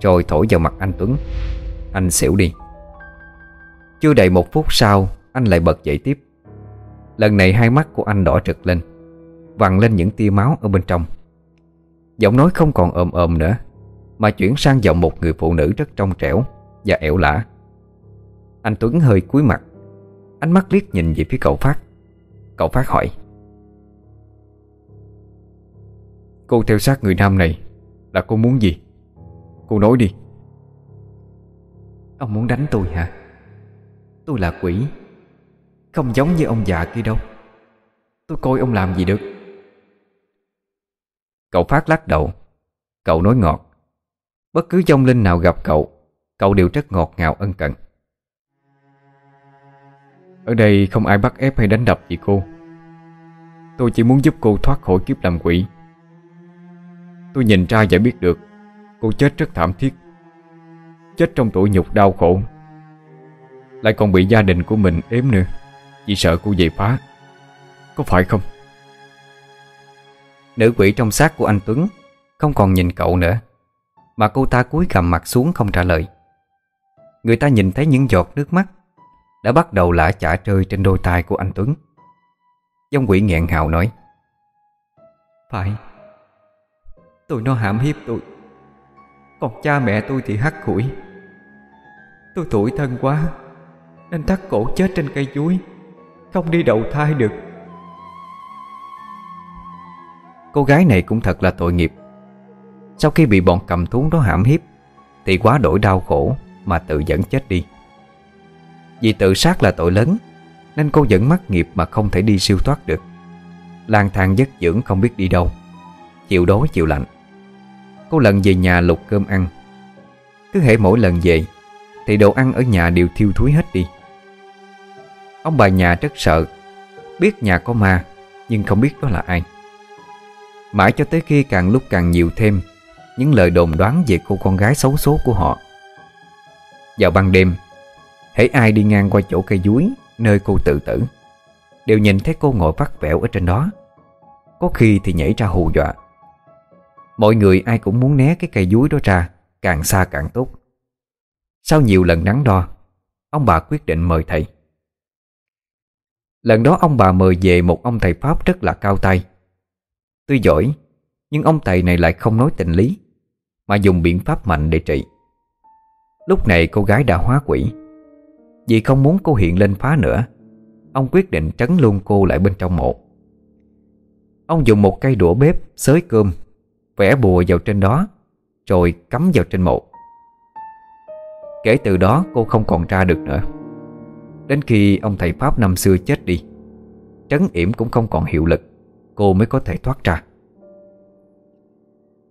Rồi thổi vào mặt anh Tuấn. Anh xỉu đi. Chưa đầy một phút sau, Anh lại bật dậy tiếp. Lần này hai mắt của anh đỏ trực lên, Vằn lên những tia máu ở bên trong. Giọng nói không còn ồm ồm nữa, Mà chuyển sang giọng một người phụ nữ rất trong trẻo Và ẻo lả. Anh Tuấn hơi cúi mặt. Ánh mắt liếc nhìn về phía cậu Phát. Cậu Phát hỏi. Cô theo sát người nam này Là cô muốn gì? Cô nói đi. Ông muốn đánh tôi hả? Tôi là quỷ. Không giống như ông già kia đâu. Tôi coi ông làm gì được. Cậu Phát lắc đầu. Cậu nói ngọt. Bất cứ dông linh nào gặp cậu Cậu đều rất ngọt ngào ân cần ở đây không ai bắt ép hay đánh đập gì cô. Tôi chỉ muốn giúp cô thoát khỏi kiếp làm quỷ. Tôi nhìn ra và biết được, Cô chết rất thảm thiết. Chết trong tuổi nhục đau khổ. Lại còn bị gia đình của mình ếm nữa, Vì sợ cô về phá. Có phải không? Nữ quỷ trong xác của anh Tuấn Không còn nhìn cậu nữa, Mà cô ta cúi gằm mặt xuống không trả lời. Người ta nhìn thấy những giọt nước mắt đã bắt đầu lã chả rơi trên đôi tay của anh Tuấn. Dông quỷ nghẹn hào nói Phải Tôi nó hãm hiếp tôi. Còn cha mẹ tôi thì hắt củi. Tôi tuổi thân quá Nên thắt cổ chết trên cây chuối Không đi đầu thai được. Cô gái này cũng thật là tội nghiệp. Sau khi bị bọn cầm thú đó hãm hiếp Thì quá đổi đau khổ Mà tự dẫn chết đi vì tự sát là tội lớn, Nên cô vẫn mắc nghiệp mà không thể đi siêu thoát được. Lang thang giấc dưỡng không biết đi đâu, Chịu đói chịu lạnh. Cô lần về nhà lục cơm ăn. Cứ hệ mỗi lần về, Thì đồ ăn ở nhà đều thiêu thúi hết đi. Ông bà nhà rất sợ, Biết nhà có ma, Nhưng không biết đó là ai. Mãi cho tới khi càng lúc càng nhiều thêm, Những lời đồn đoán về cô con gái xấu số của họ. Vào ban đêm Hãy ai đi ngang qua chỗ cây dúi Nơi cô tự tử, Đều nhìn thấy cô ngồi vắt vẻo ở trên đó. Có khi thì nhảy ra hù dọa. Mọi người ai cũng muốn né cái cây dúi đó ra, Càng xa càng tốt. Sau nhiều lần đắn đo, Ông bà quyết định mời thầy. Lần đó ông bà mời về một ông thầy Pháp rất là cao tay. Tuy giỏi, Nhưng ông thầy này lại không nói tình lý, Mà dùng biện pháp mạnh để trị. Lúc này cô gái đã hóa quỷ. Vì không muốn cô hiện lên phá nữa. Ông quyết định trấn luôn cô lại bên trong mộ. Ông dùng một cây đũa bếp xới cơm, Vẽ bùa vào trên đó, Rồi cắm vào trên mộ. Kể từ đó, cô không còn ra được nữa. Đến khi ông thầy Pháp năm xưa chết đi, Trấn yểm cũng không còn hiệu lực, Cô mới có thể thoát ra.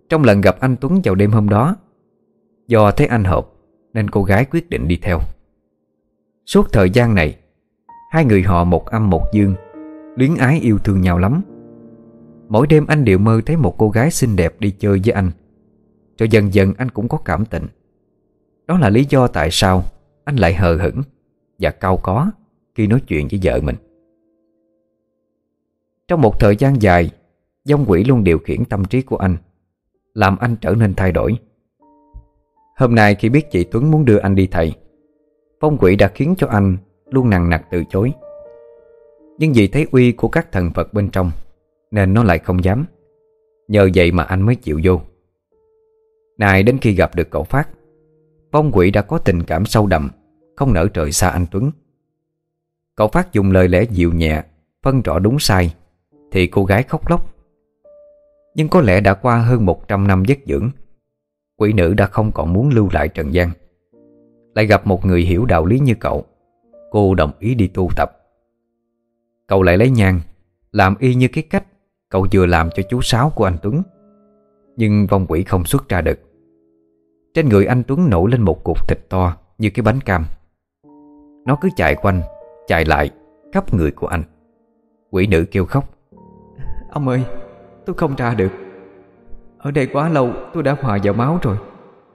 Trong lần gặp anh Tuấn vào đêm hôm đó, Do thấy anh hợp Nên cô gái quyết định đi theo. Suốt thời gian này, Hai người họ một âm một dương, Luyến ái yêu thương nhau lắm. Mỗi đêm anh đều mơ thấy một cô gái xinh đẹp đi chơi với anh. Rồi dần dần anh cũng có cảm tình. Đó là lý do tại sao Anh lại hờ hững Và cao có Khi nói chuyện với vợ mình. Trong một thời gian dài, Dông quỷ luôn điều khiển tâm trí của anh, Làm anh trở nên thay đổi. Hôm nay khi biết chị Tuấn muốn đưa anh đi thầy Phong quỷ đã khiến cho anh Luôn nặng nặc từ chối. Nhưng vì thấy uy của các thần Phật bên trong, Nên nó lại không dám. Nhờ vậy mà anh mới chịu vô. Này đến khi gặp được cậu Phát, Phong quỷ đã có tình cảm sâu đậm, Không nở trời xa anh Tuấn. Cậu Phát dùng lời lẽ dịu nhẹ, Phân rõ đúng sai, Thì cô gái khóc lóc. Nhưng có lẽ đã qua hơn 100 năm giấc dưỡng, Quỷ nữ đã không còn muốn lưu lại trần gian. Lại gặp một người hiểu đạo lý như cậu. Cô đồng ý đi tu tập. Cậu lại lấy nhang, Làm y như cái cách Cậu vừa làm cho chú Sáu của anh Tuấn. Nhưng vong quỷ không xuất ra được. Trên người anh Tuấn nổi lên một cục thịt to Như cái bánh cam. Nó cứ chạy quanh, Chạy lại khắp người của anh. Quỷ nữ kêu khóc. Ông ơi, tôi không ra được. Ở đây quá lâu, tôi đã hòa vào máu rồi.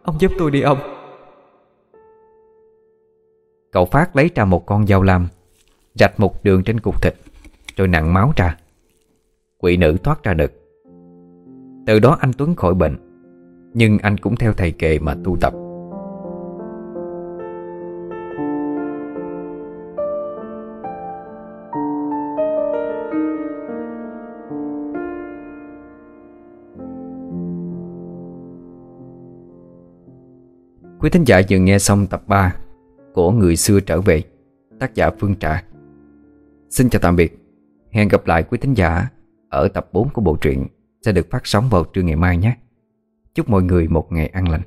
Ông giúp tôi đi ông. Cậu Phát lấy ra một con dao lam, Rạch một đường trên cục thịt, Rồi nặng máu ra. Quỷ nữ thoát ra được. Từ đó anh Tuấn khỏi bệnh, Nhưng anh cũng theo thầy kệ mà tu tập. Quý thính giả vừa nghe xong tập 3 của Người xưa trở về, Tác giả Phương Trà. Xin chào tạm biệt. Hẹn gặp lại quý thính giả Ở tập 4 của bộ truyện Sẽ được phát sóng vào trưa ngày mai nhé. Chúc mọi người một ngày an lành.